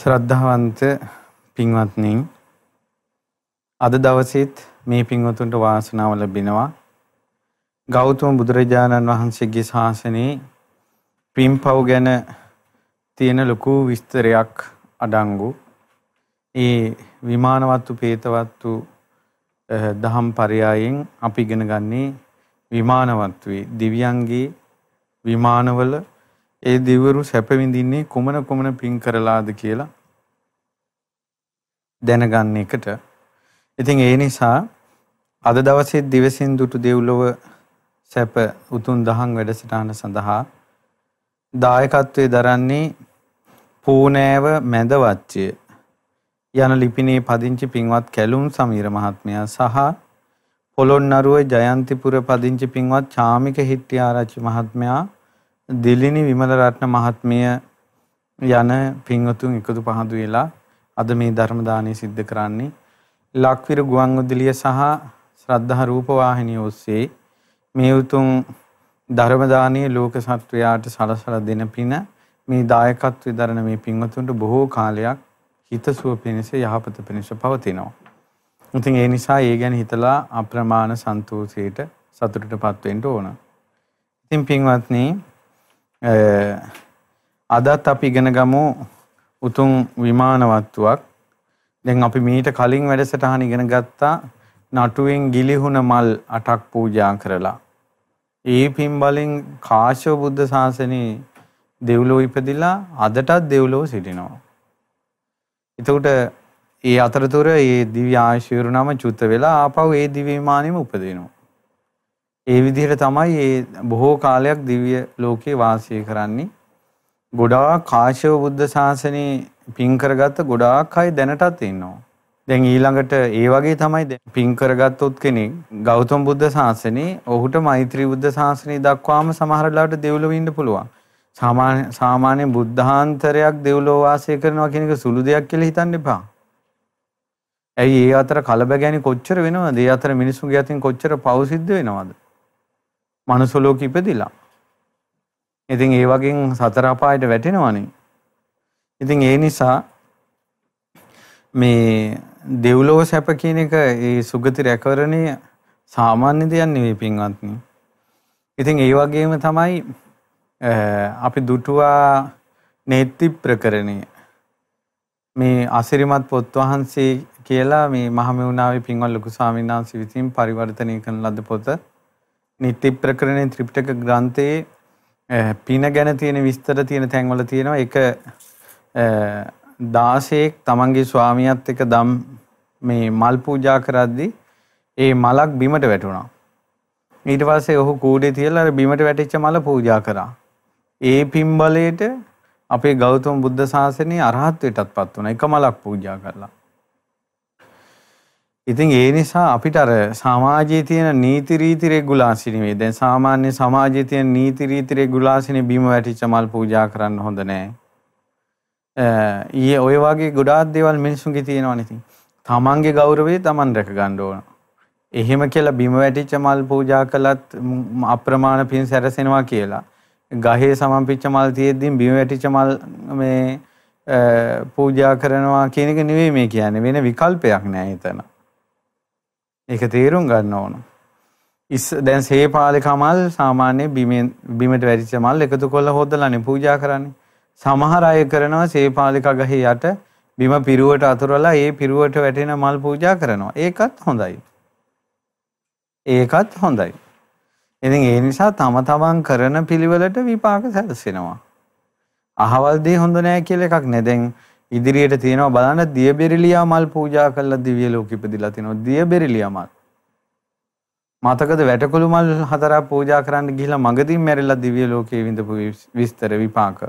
ශ්‍රද්ධාවන්ත පින්වත්නි අද දවසේත් මේ පින්වතුන්ට වාසනාව ලැබෙනවා. ගෞතම බුදුරජාණන් වහන්සේගේ ශාසනයේ පින්පව් ගැන තියෙන ලොකු විස්තරයක් අඩංගු. ඒ විමානවත්තු පේතවත්තු දහම් පරයයෙන් අපි ඉගෙන ගන්නේ විමානවත්තුවේ දිව්‍යන්ගේ විමානවල ඒ දෙවරු සැප විඳින්නේ කුමන කුමන පින් කරලාද කියලා දැනගන්න එකට. ඉතින් ඒ නිසා අද දවසේ දිවසින් දුටු දෙව්ලොව සැප උතුම් දහම් වැඩසටහන සඳහා දායකත්වයේ දරන්නේ පූනෑව මැදවච්චය යන ලිපිනේ පදිංචි පින්වත් කැලුම් සමීර මහත්මයා සහ පොළොන්නරුව ජයන්තිපුර පදිංචි පින්වත් චාමික හිට්ටිආරච්චි මහත්මයා දිලිනි විමල රත්න මහත්මිය යන පින්වතුන් එකතු පහදු වෙලා අද මේ ධර්ම දානය සිද්ධ කරන්නේ ලක්විර ගුවන් විදුලිය සහ ශ්‍රද්ධා රූප වාහිනිය ඔස්සේ මේ උතුම් ධර්ම දානීය ලෝක සත්වයාට සලසලා දෙන පින මේ දායකත්වයේ දරන මේ පින්වතුන්ට බොහෝ කාලයක් හිතසුව පිණිස යහපත පිණිස පවතිනවා. ඉතින් ඒ නිසා ඒ ගැන හිතලා අප්‍රමාණ සන්තෝෂයට සතුටටපත් වෙන්න ඕන. ඉතින් පින්වත්නි අදත් අපි ඉගෙන ගමු උතුම් විමානවත්තුවක්. දැන් අපි මීට කලින් වැඩසටහන ඉගෙන ගත්තා නටුවෙන් ගිලිහුණ මල් අටක් පූජා කරලා. ඒ පින් බලෙන් කාශ්‍යප බුද්ධ ශාසනයේ දෙව්ලොව ඉපදිලා අදටත් දෙව්ලොව සිටිනවා. එතකොට ඒ අතරතුර ඒ දිව්‍ය ආශිර්වාද නම චුත වෙලා ආපහු ඒ දිව්‍ය විමානෙම උපදිනවා. ඒ විදිහට තමයි ඒ බොහෝ කාලයක් දිව්‍ය ලෝකේ වාසය කරන්නේ. ගොඩාක් කාශ්‍යප බුද්ධ ශාසනයේ පින් කරගත්ත ගොඩාක් අය දැනටත් ඉන්නවා. දැන් ඊළඟට ඒ වගේ තමයි පින් කරගත්තොත් කෙනෙක් ගෞතම බුද්ධ ශාසනයේ ඔහුට මෛත්‍රී බුද්ධ ශාසනය දක්වාම සමහර ලාට දෙව්ලොව ඉන්න පුළුවන්. සාමාන්‍ය සාමාන්‍ය බුද්ධාන්තරයක් දෙව්ලොව වාසය කරනවා කියන එක සුළු දෙයක් කියලා හිතන්න එපා. ඇයි ඒ අතර කලබගැනි කොච්චර වෙනවද? ඒ අතර මිනිසුන්ගේ අතින් කොච්චර පව් සිද්ධ වෙනවද? මනුස්ස ලෝකෙ ඉපදිලා. ඉතින් ඒ වගේ සතර අපායට වැටෙනවනේ. ඉතින් ඒ නිසා මේ දෙව්ලොව සැප කියන එක ඒ සුගති රැකවරණය සාමාන්‍ය දෙයක් නෙවෙයි පින්වත්නි. ඉතින් ඒ වගේම තමයි අපි දුටුවා නේත්‍ති ප්‍රකරණය. මේ අසිරිමත් පොත් වහන්සේ කියලා මේ මහමෙවුනාවේ පින්වත් ලොකු ස්වාමීන් වහන්සේ විසින් පරිවර්තනය කරන ලද පොත නිත්‍ය ප්‍රකරණේ ත්‍රිපිටක ග්‍රන්ථයේ පින ගැන තියෙන විස්තර තියෙන තැන්වල තියෙනවා එක 16ක් තමන්ගේ ස්වාමියාත් එක්ක දම් මේ මල් පූජා කරද්දී ඒ මලක් බිමට වැටුණා. ඊට පස්සේ ඔහු කූඩේ තියලා අර බිමට වැටිච්ච මල පූජා කරා. ඒ පින් බලයට අපේ ගෞතම බුද්ධ ශාසනයේ අරහත්ත්වයටත්පත් වුණා. එක මලක් පූජා කරලා. ඉතින් ඒ නිසා අපිට අර සමාජයේ තියෙන නීති රීති රෙගුලාසි නෙවෙයි. දැන් සාමාන්‍ය සමාජයේ තියෙන නීති රීති රෙගුලාසිනේ බිම වැටිච්ච මල් පූජා කරන්න හොඳ නෑ. ඊයේ ඔය වගේ ගොඩාක් දේවල් මිනිස්සුන්ගේ තියෙනවනේ ඉතින්. තමන්ගේ ගෞරවය තමන් රැක ගන්න ඕන. එහෙම කියලා බිම වැටිච්ච මල් පූජා කළත් අප්‍රමාණ පින් සැරසෙනවා කියලා. ගහේ සමන්පිච්ච මල් තියෙද්දි බිම වැටිච්ච මල් මේ පූජා කරනවා කියන එක නෙවෙයි මේ කියන්නේ. වෙන විකල්පයක් නෑ එතන. ඒක තේරුම් ගන්න ඕන. ඉස් දැන් සේපාලික මල් සාමාන්‍ය බිමෙන් බිමට වැටිච්ච මල් එකතු කරලා හොදලානේ පූජා කරන්නේ. සමහර අය කරනවා සේපාලික ගහේ යට බිම පිරුවට අතුරලා ඒ පිරුවට වැටෙන මල් පූජා කරනවා. ඒකත් හොඳයි. ඒකත් හොඳයි. ඉතින් ඒ නිසා තම තමන් කරන පිළිවෙලට විපාක සැලසෙනවා. අහවල් දේ හොඳ නෑ කියලා එකක් නෑ. දැන් ඉදිරියට තියෙනවා බලන්න දියබෙරිලියා මල් පූජා කළා දිව්‍ය ලෝකෙ ඉපදිලා තිනවා දියබෙරිලියා මල් මතකද වැටකොළු මල් හතරක් පූජා කරන්න ගිහිල්ලා මගදීන් මැරිලා දිව්‍ය ලෝකයේ විඳපු විස්තර විපාක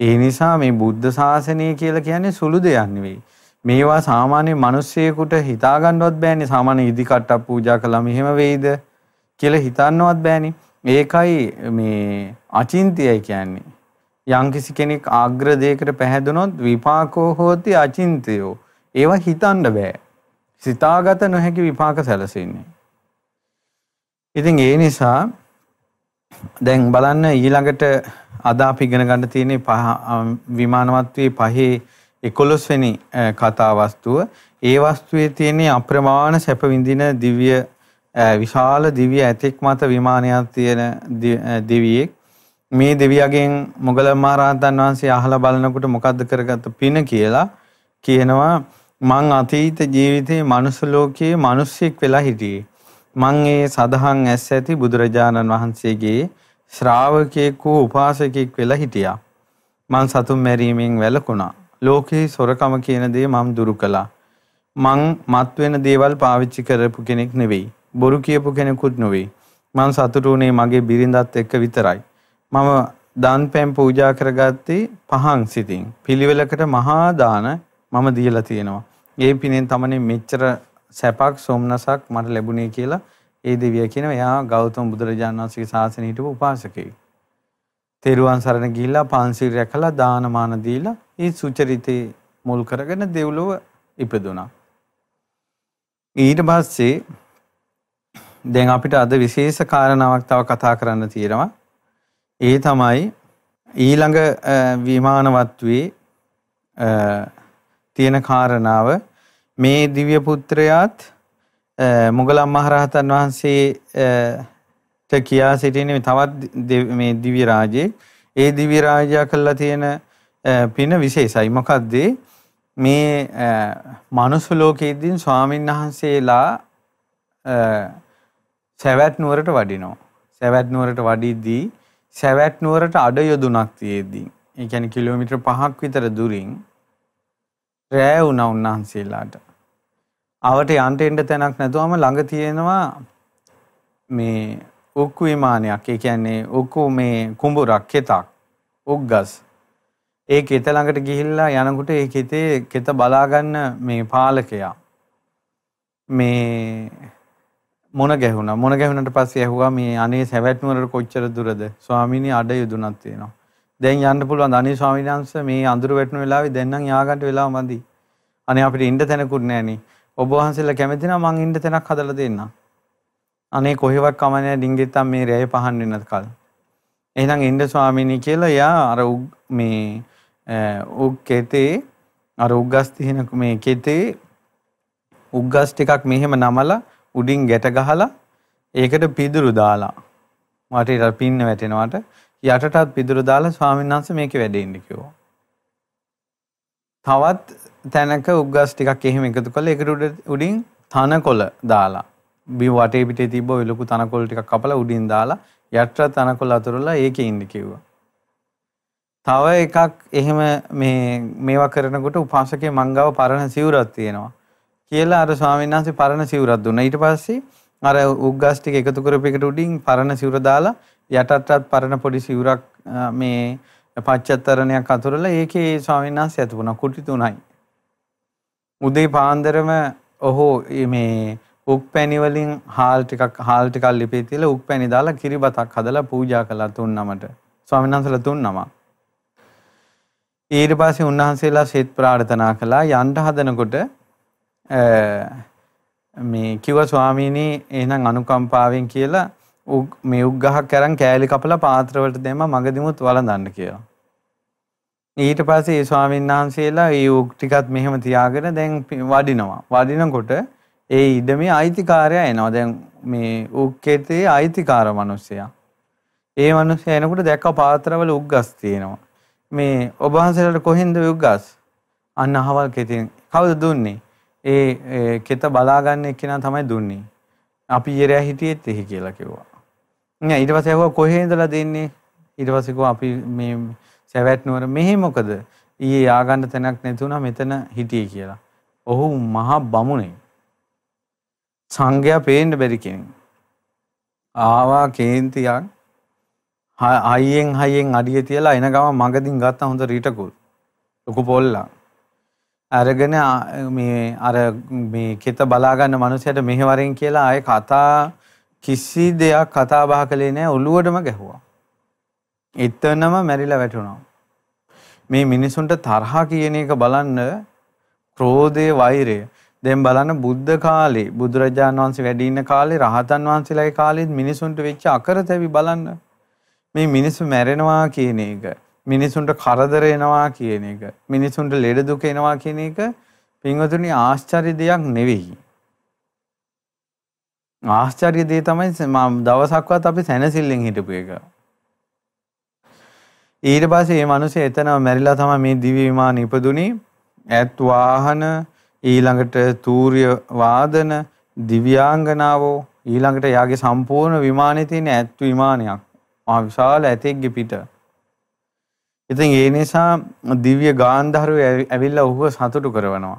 ඒ නිසා මේ බුද්ධ ශාසනය කියලා කියන්නේ සුළු දෙයක් නෙවෙයි. මේවා සාමාන්‍ය මිනිස්සෙකුට හිතා ගන්නවත් බෑනේ. සාමාන්‍ය ඉදි කට්ටක් පූජා කළාම එහෙම වෙයිද කියලා හිතන්නවත් බෑනේ. ඒකයි මේ අචින්තියයි කියන්නේ. යම්කිසි කෙනෙක් ආග්‍ර දෙයකට පැහැදුනොත් විපාකෝ හෝති අචින්තයෝ. ඒවා හිතන්න බෑ. සිතාගත නොහැකි විපාක සැලසෙන්නේ. ඉතින් ඒ නිසා දැන් බලන්න ඊළඟට අද අපි ඉගෙන ගන්න තියෙන්නේ විමානවත්වයේ පහේ 11 වෙනි කතා වස්තුව. ඒ වස්තුවේ තියෙන අප්‍රමාණ සැප විඳින දිව්‍ය විශාල දිව්‍ය ඇතෙක් මත විමානයක් තියෙන දෙවියෙක් මේ දෙවියගෙන් මොගල මහරහතන් වහන්සේ අහලා බලනකොට මොකද්ද කරගත්ත පින කියලා කියනවා මං අතීත ජීවිතේ මනුස්ස ලෝකයේ මිනිස්සෙක් වෙලා හිටියේ. මං ඒ සදහන් ඇස් ඇති බුදුරජාණන් වහන්සේගේ ශ්‍රාවකයෙක් වූ උපාසකෙක් වෙලා හිටියා. මං සතුන් මැරීමෙන් වැළකුණා. ලෝකේ සොරකම කියන දේ මම දුරු කළා. මං මත් වෙන දේවල් පාවිච්චි කරපු කෙනෙක් නෙවෙයි. බොරු කියපු කෙනෙකුත් නෙවෙයි. මං සතුටු වුණේ මගේ බිරිඳත් එක්ක විතරයි. මම දාන් පෑම් පූජා කරගත්තේ පහන් සිතින්. පිළිවෙලකට මහා දාන මම දීලා තියෙනවා. ඒ පිනෙන් තමයි මෙච්චර සැපක් සොම්නසක් මට ලැබුණේ කියලා ඒ දෙවිය කියනවා. එයා ගෞතම බුදුරජාණන් වහන්සේගේ ශාසනය හිටපු උපාසකෙක්. තෙරුවන් සරණ ගිහිල්ලා පන්සිල් රැකලා දානමාන දීලා ඒ සුචරිතේ මුල් කරගෙන දෙව්ලොව ඉපදුනා. ඊට පස්සේ දැන් අපිට අද විශේෂ කාරණාවක් තව කතා කරන්න තියෙනවා. ඒ තමයි ඊළඟ විමානවත්වේ තියෙන කාරණාව. මේ දිව්‍ය පුත්‍රයාත් මුගලන් මහරහතන් වහන්සේට කියා සිටින්නේ තවත් මේ දිව්‍ය රාජයේ ඒ දිව්‍ය රාජයා කළා තියෙන පින විශේෂයි. මොකද්ද? මේ මනුස්ස ලෝකයේදී ස්වාමීන් වහන්සේලා සැවැත් නුවරට වඩිනවා. සැවැත් නුවරට වඩිද්දී සැවැත් නුවරට අඩ යොදුනක් තියෙද්දී ඒ කියන්නේ කිලෝමීටර් 5ක් විතර දුරින් රෑ වුණා උන්වහන්සේලාට. අවට යන්න එන්න තැනක් නැතුවම ළඟ තියෙනවා මේ උක්කු විමානයක්. ඒ කියන්නේ උක්කු මේ කුඹුරක් කෙතක්. උග්ගස්. ඒ කෙත ළඟට ගිහිල්ලා යනකොට ඒ කෙතේ කෙත බලාගන්න මේ පාලකයා මේ මොන ගැහුණා? මොන ගැහුණට පස්සේ ඇහුවා මේ අනේ සැවැත් නුවරට කොච්චර දුරද? ස්වාමීනි අඩ යුදුනක් තියෙනවා. දැන් යන්න පුළුවන් අනේ ස්වාමීන් වහන්සේ මේ අඳුර වැටෙන වෙලාවේ දැන් නම් යාගන්න වෙලාව මදි. අනේ අපිට ඉන්න තැනකුත් නැහනේ ඔබ වහන්සේලා කැමති නම් මං ඉන්න තැනක් හදලා දෙන්නම්. අනේ කොහෙවත් කමන්නේ ඩිංගෙත්තම් මේ රැය පහන් වෙනත් කල්. එහෙනම් ඉන්න ස්වාමීනි කියලා යා අර මේ උග් කෙතේ අර උග්ගස් තියෙන මේ කෙතේ උග්ගස් ටිකක් මෙහෙම නමලා උඩින් ගැට ගහලා ඒකට පිදුරු දාලා මට පින්න වැටෙනවට යටටත් පිදුරු දාලා ස්වාමීන් වහන්සේ මේකේ වැඩේ ඉන්න කිව්වා. තවත් තැනක උග්ගස් ටිකක් එහෙම එකතු කරලා ඒකට උඩින් තනකොළ දාලා බි වටේ පිටේ තිබ්බ ඔය ලොකු තනකොළ ටිකක් කපලා උඩින් දාලා යට තනකොළ අතුරලා ඒකේ ඉන්න කිව්වා. තව එකක් එහෙම මේ මේවා කරනකොට උපාසකේ මංගව පරණ සිවුරක් තියෙනවා. කියලා අර ස්වාමීන් වහන්සේ පරණ සිවුරක් දුන්නා. ඊට පස්සේ අර උග්ගස් ටික එකතු කරපු එකට උඩින් පරණ සිවුර දාලා යටටත් පරණ පොඩි සිවුරක් මේ පච්චත්තරණයක් අතුරලා ඒකේ ස්වාමීන් වහන්සේ ඇතුණා කුටි තුනයි. උදේ පාන්දරම ඔහු මේ උක් පැණි වලින් හාල් ටිකක් හාල් ටිකක් ලිපේ තියලා උක් පැණි දාලා කිරිබතක් හදලා පූජා කළා තුන් නමට. ස්වාමීන් වහන්සේලා තුන් නම. ඊට පස්සේ උන්වහන්සේලා සෙත් ප්‍රාර්ථනා කළා යන්න හදනකොට මේ කිව්ව ස්වාමීනි එහෙනම් අනුකම්පාවෙන් කියලා මේ උග්ගහක් අරන් කෑලි කපලා පාත්‍රවලට දැම්ම මගදිමුත් වළඳන්න කියලා. ඊට පස්සේ ඒ ස්වාමීන් වහන්සේලා ඒ උග් ටිකත් මෙහෙම තියාගෙන දැන් වඩිනවා. වඩිනකොට ඒ ඉඩමේ අයිතිකාරයා එනවා. දැන් මේ උග්කෙතේ අයිතිකාර මිනිසයා. ඒ මිනිසයා එනකොට දැක්ක පාත්‍රවල උග්ගස් තියෙනවා. මේ ඔබ වහන්සේලාට කොහෙන්ද උග්ගස්? අන්න අහවල් කෙතෙන්. කවුද දුන්නේ? ඒ කෙත බලාගන්න එක්කෙනා තමයි දුන්නේ. අපි ඊරෑ හිටියෙත් එහි කියලා කිව්වා. නෑ ඊට පස්සේ ඇහුවා කොහේ ඉඳලා දෙන්නේ? ඊට පස්සේ කිව්වා අපි මේ සැවැත් නුවර මෙහි මොකද? ඊයේ ආගන්න තැනක් නැතුණා මෙතන හිටියේ කියලා. ඔහු මහා බමුණේ. සංඝයා පේන්න බැරි කෙනෙක්. ආවා කේන්තියක් හයියෙන් හයියෙන් අඩිය තියලා එන ගම මගදින් ගත්ත හොඳ රීටකුල් ලොකු පොල්ලා අරගෙන මේ අර මේ කෙත බලාගන්න මනුස්සයට මෙහෙවරෙන් කියලා ආයේ කතා කිසි දෙයක් කතා බහ කළේ නැහැ ඔළුවටම ගැහුවා. එතනම මැරිලා වැටුණා. මේ මිනිසුන්ට තරහ කියන එක බලන්න ක්‍රෝධය වෛරය දැන් බලන්න බුද්ධ කාලේ බුදුරජාණන් වහන්සේ වැඩ ඉන්න කාලේ රහතන් වහන්සේලාගේ කාලෙත් මිනිසුන්ට වෙච්ච අකරතැවි බලන්න මේ මිනිස්සු මැරෙනවා කියන එක මිනිසුන්ට කරදර එනවා කියන එක මිනිසුන්ට ලෙඩ දුක එනවා කියන එක පින්වතුනි ආශ්චර්ය දෙයක් නෙවෙයි. ආශ්චර්ය දේ තමයි දවසක්වත් අපි සැනසෙල්ලෙන් හිටපු එක. ඊට පස්සේ මේ මිනිස්සු එතනම මැරිලා තමයි මේ දිව්‍ය විමාන ඉපදුනේ. ඈත් වාහන ඊළඟට තූර්ය වාදන දිව්‍යාංගනාවෝ ඊළඟට යාගේ සම්පූර්ණ විමානයේ තියෙන ඇත් විමානයක්. මහා විශාල ඇතෙක්ගේ පිට. ඉතින් ඒ නිසා දිව්‍ය ගාන්ධාරව ඇවිල්ලා ඔහුව සතුටු කරනවා.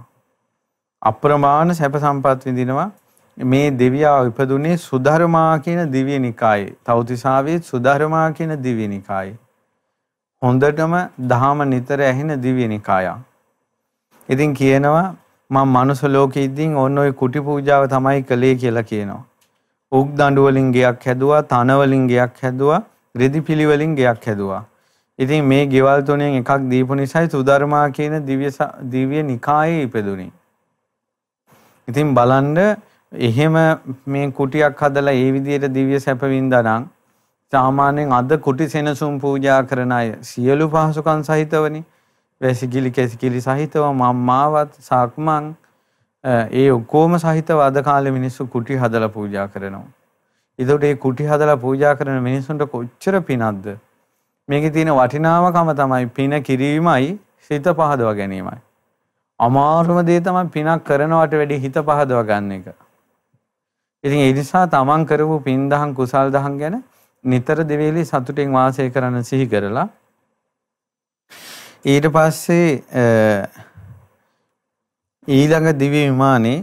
අප්‍රමාණ සැප සම්පත් විඳිනවා. මේ දෙවියා ඉපදුනේ සුධර්මා කියන දිව්‍ය නිකායේ. තවතිසාවේ සුධර්මා කියන දිව්‍ය නිකායේ. හොඳටම දහම නිතර ඇහෙන දිව්‍ය නිකායක්. ඉතින් කියනවා මම මනුස්ස ලෝකෙ ඉඳින් ඔන්න ඔය කුටි පූජාව තමයි කළේ කියලා කියනවා. උක් දඬු වලින් ගයක් හැදුවා, තන වලින් ගයක් හැදුවා, රෙදි පිලි වලින් ගයක් හැදුවා. ඉතින් මේ ගෙවල් තුනෙන් එකක් දීපු නිසායි සුධර්මා කියන දිව්‍ය දිව්‍ය නිකායේ ඉපදුනේ. ඉතින් බලන්න එහෙම මේ කුටියක් හදලා ඒ විදිහට දිව්‍ය සැප වින්දා නම් සාමාන්‍යයෙන් අද කුටි සෙනසුන් පූජා කරන අය සියලු පහසුකම් සහිතවනේ වැසිකිලි කැසිකිලි සහිතව මම්මාවත් සක්මන් ඒ ඔක්කොම සහිතව අද කාලේ මිනිස්සු කුටි හදලා පූජා කරනවා. ඒකට ඒ කුටි හදලා පූජා කරන මිනිස්සුන්ට කොච්චර පිනක්ද? මේකේ තියෙන වටිනාකම තමයි පින කිරීමයි සිත පහදවා ගැනීමයි. අමාරුම දේ තමයි පිනක් කරනවට වැඩිය හිත පහදවා ගන්න එක. ඉතින් ඒ නිසා තමන් කරපු පින් දහම් කුසල් දහම් ගැන නිතර දෙවේලේ සතුටින් වාසය කරන්න සිහි කරලා ඊට පස්සේ ඊළඟ දිව්‍ය විමානේ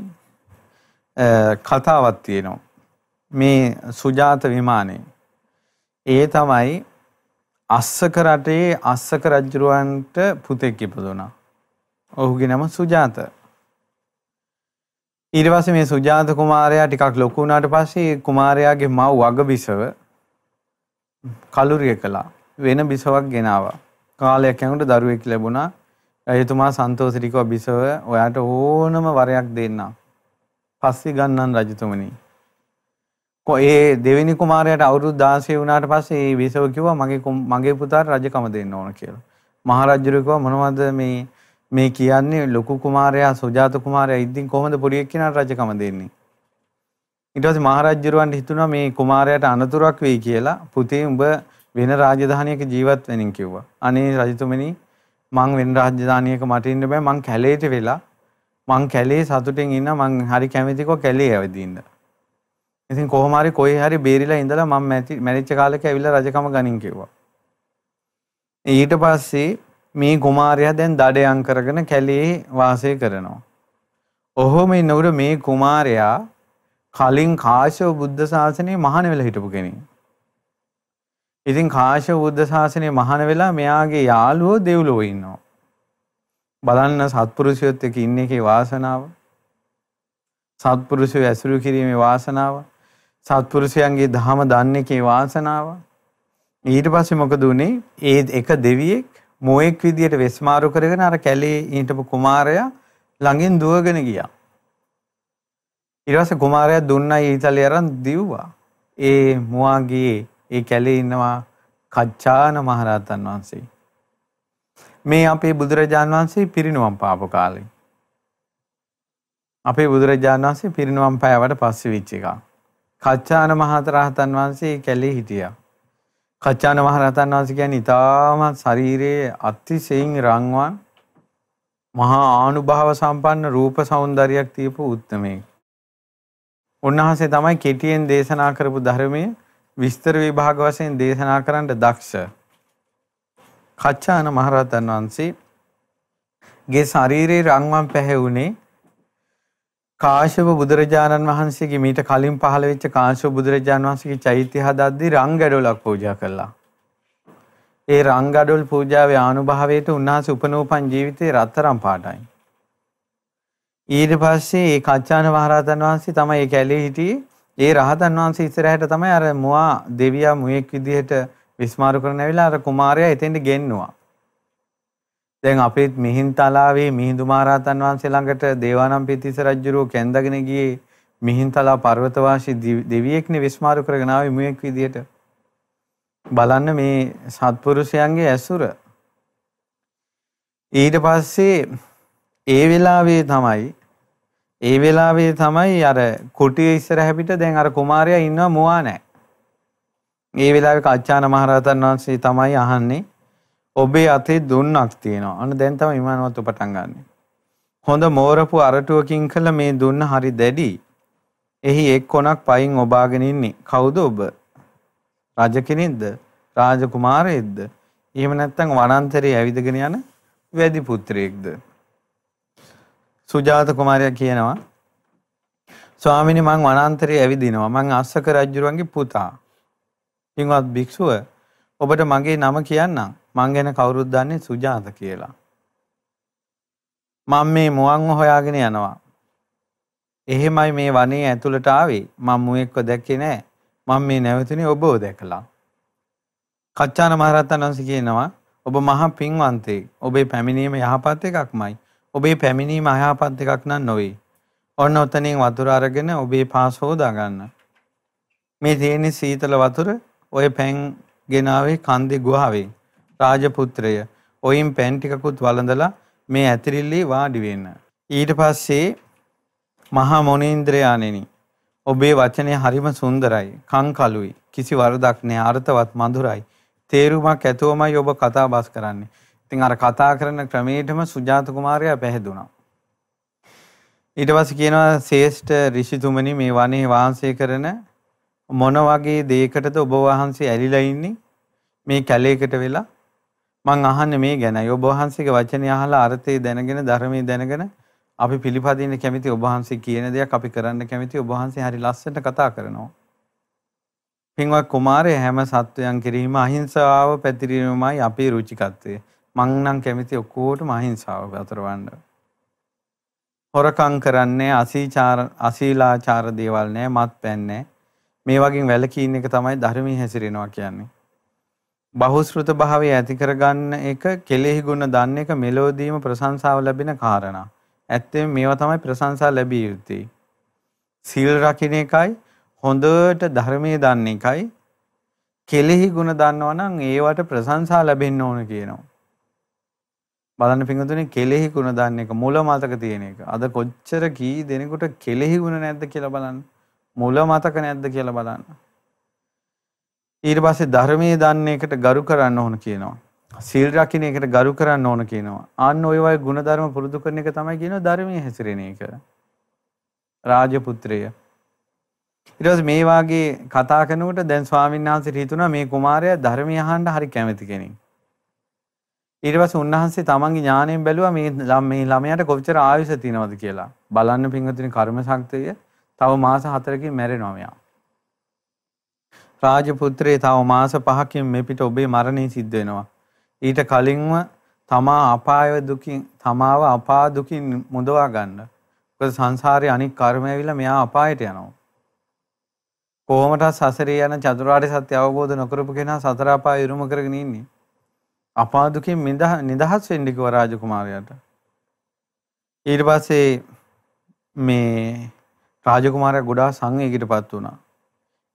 කතාවක් තියෙනවා. මේ සුජාත විමානේ. ඒ තමයි අස්සක රටේ අස්සක රජුරවන්ට පුතෙක් ඉපදුනා. ඔහුගේ නම සුජාත. ඊට පස්සේ මේ සුජාත කුමාරයා ටිකක් ලොකු වුණාට පස්සේ කුමාරයාගේ මව් වගබිසව කලුරිය කළා. වෙන බිසවක් ගෙනාවා. කාලයක් යනකොට දරුවෙක් ලැබුණා. එතුමා සන්තෝෂිතව බිසව ඔයාට ඕනම වරයක් දෙන්නම්. පස්සේ ගන්නන් රජතුමනි. ඒ දෙවෙනි කුමාරයාට අවුරුදු 16 වුණාට පස්සේ ඒ බිසව කිව්වා මගේ මගේ පුතාට රජකම දෙන්න ඕන කියලා. මහරජුරු කිව්වා මොනවද මේ මේ කියන්නේ ලොකු කුමාරයා සුජාත කුමාරයා ඉදින් කොහොමද පොඩි එක්කිනාට රජකම දෙන්නේ? ඊට පස්සේ මහරජුරවන්ට හිතුණා මේ කුමාරයාට අනතුරක් වෙයි කියලා පුතේ උඹ වෙන රාජධානියක ජීවත් වෙනින් කිව්වා. අනේ රජතුමනි මං වෙන රාජධානියක මට ඉන්න බෑ මං කැලේට වෙලා මං කැලේ සතුටින් ඉන්න මං හරි කැමතිකෝ කැලේ ඇවිදින්න. ඉතින් කොහොම හරි කොහේ හරි බේරිලා ඉඳලා මං මැරිච්ච කාලෙක ඇවිල්ලා රජකම ගනින් කිව්වා. ඊට පස්සේ මේ කුමාරයා දැන් දඩයන් කරගෙන කැලේ වාසය කරනවා. ඔහොම ඉන්නකොට මේ කුමාරයා කලින් කාශ්‍යප බුද්ධ ශාසනයේ මහාන වෙලා හිටපු කෙනෙක්. ඉතින් කාශ්‍යප බුද්ධ ශාසනය මහාන වෙලා මෙයාගේ යාළුවෝ දෙව්ලොව ඉන්නවා. බලන්න සත්පුරුෂයොත් එක්ක ඉන්න එකේ වාසනාව. සත්පුරුෂයෝ ඇසුරු කිරීමේ වාසනාව. සත්පුරුෂයන්ගේ ධහම දන්න එකේ වාසනාව. ඊට පස්සේ මොකද උනේ? ඒ එක දෙවියෙක් මොයෙක් විදියට වෙස්මාරු කරගෙන අර කැලේ හිටපු කුමාරයා ළඟින් දුවගෙන ගියා. ඊට පස්සේ කුමාරයා දුන්නයි ඊතලිය අරන් දිව්වා. ඒ මුවාගේ ඒ කැලේ ඉන්නවා කච්චාන මහරහතන් වහන්සේ. මේ අපේ බුදුරජාන් වහන්සේ පිරිනුවම් පාපු කාලේ. අපේ බුදුරජාණන් වහන්සේ පිරිනුවම් පෑවට පස්සේ වෙච්ච එක. කච්චාන මහරහතන් වහන්සේ කැලේ හිටියා. කච්චාන මහරහතන් වහන්සේ කියන්නේ ඊටමත් ශරීරයේ අතිශයින් රංවන් මහා ආනුභාව සම්පන්න රූප సౌందර්යයක් තියපු උත්මයෙක්. උන්වහන්සේ තමයි කෙටියෙන් දේශනා කරපු ධර්මයේ විස්තර විභාග වශයෙන් දේශනා කරන්න දක්ෂ කච්චාන මහරහතන් වහන්සේ ගේ ශරීරයේ රංවන් පැහැවුනේ කාශ්‍යප බුදුරජාණන් වහන්සේගේ මීට කලින් පහළ වෙච්ච කාශ්‍යප බුදුරජාණන් වහන්සේගේ චෛත්‍ය හදද්දී රං ගැඩොලක් පූජා කළා. ඒ රංගඩොල් පූජාවේ ආනුභාවයට උන්වහන්සේ උපනෝපන් ජීවිතේ රත්තරන් පාටයි. ඊට පස්සේ ඒ කච්චාන මහරහතන් වහන්සේ තමයි ඒ කැලේ හිටියේ. ඒ රහතන් වහන්සේ ඉස්සරහට තමයි අර මුවා දෙවියා මුවෙක් විදිහට විස්මාරු කරන ඇවිල්ලා අර කුමාරයා එතෙන්ට ගෙන්නුවා. දැන් අපේ මිහින්තලාවේ මිහිඳු මහරහතන් වහන්සේ ළඟට දේවානම් පිතිස රජුරෝ කැඳගෙන ගියේ මිහින්තලා පර්වතවාසී දෙවියෙක්නේ විස්මාරු කරගෙන ආවේ මුවෙක් විදිහට. බලන්න මේ සත්පුරුෂයන්ගේ ඇසුර. ඊට පස්සේ ඒ වෙලාවේ තමයි ඒ වෙලාවේ තමයි අර කුටිය ඉස්සරහ පිට දැන් අර කුමාරයා ඉන්නවා මුවා නැහැ. ඒ වෙලාවේ කච්චාන මහරහතන් වහන්සේ තමයි අහන්නේ ඔබේ අතේ දුන්නක් තියෙනවා. අන්න දැන් තමයි විමානවත් පටන් ගන්නෙ. හොඳ මෝරපු අරටුවකින් කළ මේ දුන්න හරි දැඩි. එහි එක් කොනක් පයින් ඔබාගෙන ඉන්නේ. කවුද ඔබ? රජ කෙනෙක්ද? රාජකුමාරයෙක්ද? එහෙම නැත්නම් වනාන්තරයේ ඇවිදගෙන යන වැඩි පුත්‍රයෙක්ද? සුජාත කුමාරයා කියනවා ස්වාමිනී මං වනාන්තරයේ ඇවිදිනවා. මං අස්සක රජුරුවන්ගේ පුතා. පින්වත් භික්ෂුව ඔබට මගේ නම කියන්නම්. මං ගැන කවුරුත් දන්නේ සුජාත කියලා. මම මේ මුවන් හොයාගෙන යනවා. එහෙමයි මේ වනේ ඇතුළට ආවේ. මම මුවෙක්ව දැක්කේ නෑ. මම මේ නැවතුනේ ඔබව දැකලා. කච්චාන මහරහතන් වහන්සේ කියනවා ඔබ මහා පින්වන්තයෙක්. ඔබේ පැමිණීම යහපත් එකක්මයි. ඔබේ පැමිණීම අයහපත් එකක් නම් නොවේ. ඔන්න ඔතනින් වතුර අරගෙන ඔබේ පාස් හොදා ගන්න. මේ තියෙන සීතල වතුර ඔය පැන් ගෙනාවේ කන්දේ ගුහාවේ. රාජපුත්‍රය ඔයින් පැන් ටිකකුත් වළඳලා මේ ඇතිරිල්ලේ වාඩි වෙන්න. ඊට පස්සේ මහා මොනීන්ද්‍රයාණෙනි ඔබේ වචනය හරිම සුන්දරයි. කං කලුයි. කිසි වරදක් නෑ. අර්ථවත් මధుරයි. තේරුමක් ඇතුවමයි ඔබ කතා බස් කරන්නේ. ඉතින් අර කතා කරන ක්‍රමයටම සුජාත කුමාරයා පැහැදුනා. ඊට පස්සේ කියනවා ශ්‍රේෂ්ඨ ඍෂිතුමනි මේ වනේ වාසය කරන මොන වගේ දෙයකටද ඔබ වහන්සේ ඇලිලා ඉන්නේ මේ කැලේකට වෙලා මං අහන්නේ මේ ගැනයි ඔබ වහන්සේගේ වචනේ අහලා අර්ථය දැනගෙන ධර්මයේ දැනගෙන අපි පිළිපදින්න කැමති ඔබ වහන්සේ කියන දේක් අපි කරන්න කැමති ඔබ වහන්සේ හරි ලස්සනට කතා කරනවා පින්වත් කුමාරය හැම සත්වයන් කිරීම අහිංසාව පැතිරීමයි අපේ රුචිකත්වය මං නම් කැමති ඔක්කොටම අහිංසාව අතරවන්න. හොරකම් කරන්නේ අසීචාර අසීලාචාර දේවල් නෑ මත් පැන්නේ මේ වගේ වැලකී ඉන්න එක තමයි ධර්මයේ හැසිරෙනවා කියන්නේ. බහුශෘත භාවය ඇති කරගන්න එක කෙලෙහි ගුණ දන්න එක මෙලෝදීම ප්‍රශංසාව ලැබෙන කාරණා. ඇත්තෙම මේවා තමයි ප්‍රශංසා ලැබිය යුත්තේ. සීල් රකින්න එකයි හොඳට ධර්මයේ දන්න එකයි කෙලෙහි ගුණ දන්නවා නම් ඒවට ප්‍රශංසා ලැබෙන්න ඕන කියනවා. බලන්න පිංගුතුනේ කෙලෙහි ගුණ දන්න එක මුල මතක තියෙන එක. අද කොච්චර කී දෙනෙකුට කෙලෙහි ගුණ නැද්ද කියලා බලන්න. මුල මතක නැද්ද කියලා බලන්න. ඊට පස්සේ ධර්මයේ දන්න එකට ගරු කරන්න ඕන කියනවා. සීල් රකින්න එකට ගරු කරන්න ඕන කියනවා. අන්න ওই වගේ ගුණ ධර්ම පුරුදු කරන එක තමයි කියනවා ධර්මයේ හැසිරෙන එක. රාජපුත්‍රය. ඊට පස්සේ මේ වාගේ කතා කරනකොට දැන් ස්වාමීන් වහන්සේට හිතුණා මේ කුමාරයා ධර්මය අහන්න හරි කැමති කෙනෙක්. ඊට පස්සේ උන්වහන්සේ තමන්ගේ ඥාණයෙන් බැලුවා මේ මේ ළමයාට කොච්චර ආයුෂ තියෙනවද කියලා. බලන්න පින්වතුනි කර්ම ශක්තිය තව මාස 4කින් මැරෙනවා මෙයා. රාජපුත්‍රේ තව මාස 5කින් මේ පිට ඔබේ මරණය සිද්ධ වෙනවා. ඊට කලින්ම තමා අපාය දුකින් තමාව අපා දුකින් මුදවා ගන්න. මොකද සංසාරේ අනික් කර්ම ඇවිල්ලා මෙයා අපායට යනවා. කොහොමද සසරේ යන චතුරාර්ය සත්‍ය අවබෝධ නොකරපු කෙනා සතර අපාය ඉරුම කරගෙන ඉන්නේ. අපාදුකෙන් නිදහස් වෙන්න කිව්වා රාජකුමාරයාට. ඊට පස්සේ මේ රාජකුමාරයා ගොඩාක් සංවේගයකටපත් වුණා.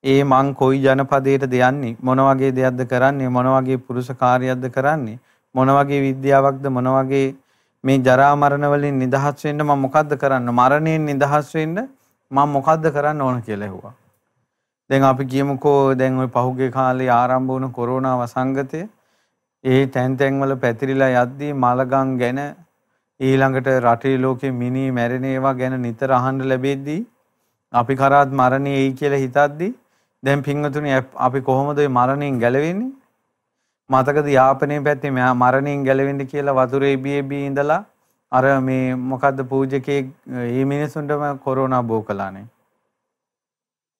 ඒ මං කොයි ජනපදයටද යන්නේ මොන වගේ දෙයක්ද කරන්නේ? මොන වගේ පුරුෂ කාර්යයක්ද කරන්නේ? මොන වගේ විද්‍යාවක්ද? මොන වගේ මේ ජරා මරණ වලින් නිදහස් වෙන්න මම මොකද්ද කරන්න? මරණයෙන් නිදහස් වෙන්න මම මොකද්ද කරන්න ඕන කියලා ඇහුවා. දැන් අපි කියමුකෝ දැන් ওই පහුගිය කාලේ ආරම්භ වුණු කොරෝනා වසංගතය. ඒ තැන් තැන්වල පැතිරිලා යද්දී මලගම් ගැන ඊළඟට රටේ ලෝකේ මිනි මැරෙන ඒවා ගැන නිතර අහන්න ලැබෙද්දී අපි කරාත් මරණේ එයි කියලා හිතද්දී දැන් පින්වතුනි අපි කොහොමද මේ මරණයෙන් ගැලවෙන්නේ? මතකද යාපනයේ පැත්තේ මරණයෙන් ගැලවෙන්න කියලා වතුරේ බියේ බී ඉඳලා අර මේ මොකද්ද පූජකේ මේ මිනිසුන්ටම කොරෝනා බෝ කළානේ.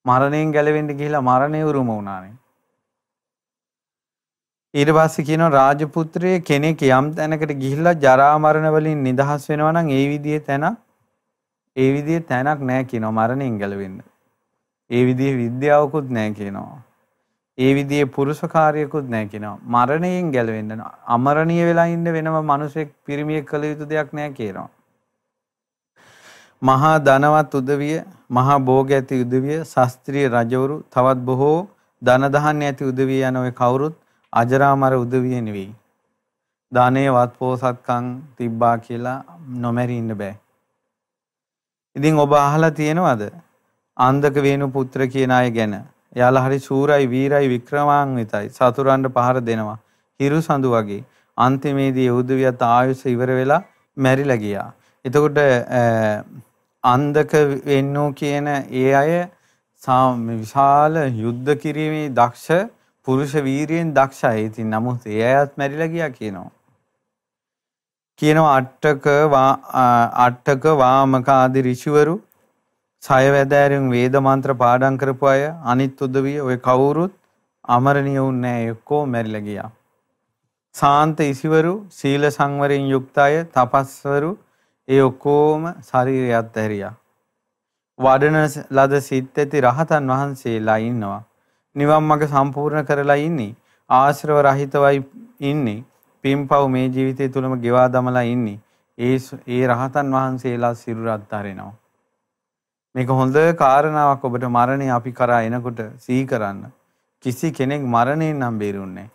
මරණයෙන් ගැලවෙන්න ගිහිලා මරණය උරුම වුණානේ. ඊට පස්සේ කියනවා රාජපුත්‍රයේ කෙනෙක් යම් තැනකට ගිහිල්ලා ජරා මරණ වලින් නිදහස් වෙනවා නම් ඒ විදිහේ තැනක් ඒ විදිහේ තැනක් නැහැ කියනවා මරණයෙන් ගැලවෙන්න. ඒ විදිහේ විද්‍යාවකුත් නැහැ කියනවා. ඒ විදිහේ පුරුෂකාරයකුත් නැහැ කියනවා. මරණයෙන් ගැලවෙන්න අමරණීය වෙලා ඉන්න වෙනම මිනිසෙක් පිරිමියෙක් කළ යුතු දෙයක් නැහැ කියනවා. මහා ධනවත් උදවිය, මහා භෝග ඇති උදවිය, ශාස්ත්‍රීය රජවරු, තවත් බොහෝ ධන දහන්න ඇති උදවිය යන ඔය කවුරුත් අජරාමර උදවිය නෙවෙයි. ධානයේ වත් පෝසත්කම් තිබ්බා කියලා නොමැරි ඉන්න බෑ. ඉතින් ඔබ අහලා තියෙනවද? ආන්දක වේණු පුත්‍ර කියන අය ගැන. එයාලා හරි සූරයි වීරයි වික්‍රමාන්විතයි. සතුරන්ට පහර දෙනවා. හිරු සඳු වගේ. අන්තිමේදී උදවියත් ආයුෂ ඉවර වෙලා මැරිලා ගියා. එතකොට අන්දක වෙන්නෝ කියන ඒ අය විශාල යුද්ධ කිරීමේ දක්ෂ පුරුෂ වීරියෙන් දක්ෂයි. ඉතින් නමුත් ඒ අයත් මැරිලා ගියා කියනවා. කියනවා අට්ටක අට්ටක වාමක ආදී ඍෂිවරු සය වැදෑරුම් වේද මන්ත්‍ර පාඩම් කරපු අය අනිත් උදවිය ඔය කවුරුත් අමරණීය වුන්නේ නැහැ එක්කෝ මැරිලා ගියා. සාන්ත ඉසිවරු සීල සංවරයෙන් යුක්ත අය තපස්වරු ඒ ඔක්කොම ශරීරයත් ඇරියා. වඩන ලද සිත් ඇති රහතන් වහන්සේලා ඉන්නවා. නිවන් මඟ සම්පූර්ණ කරලා ඉන්නේ. ආශ්‍රව රහිතවයි ඉන්නේ. පින්පව් මේ ජීවිතය තුළම ගෙවා දමලා ඉන්නේ. ඒ ඒ රහතන් වහන්සේලා සිරුරත් අරිනවා. මේක හොඳ කාරණාවක් ඔබට මරණය අපි කරා එනකොට සිහි කරන්න. කිසි කෙනෙක් මරණයෙන් නම් බේරුන්නේ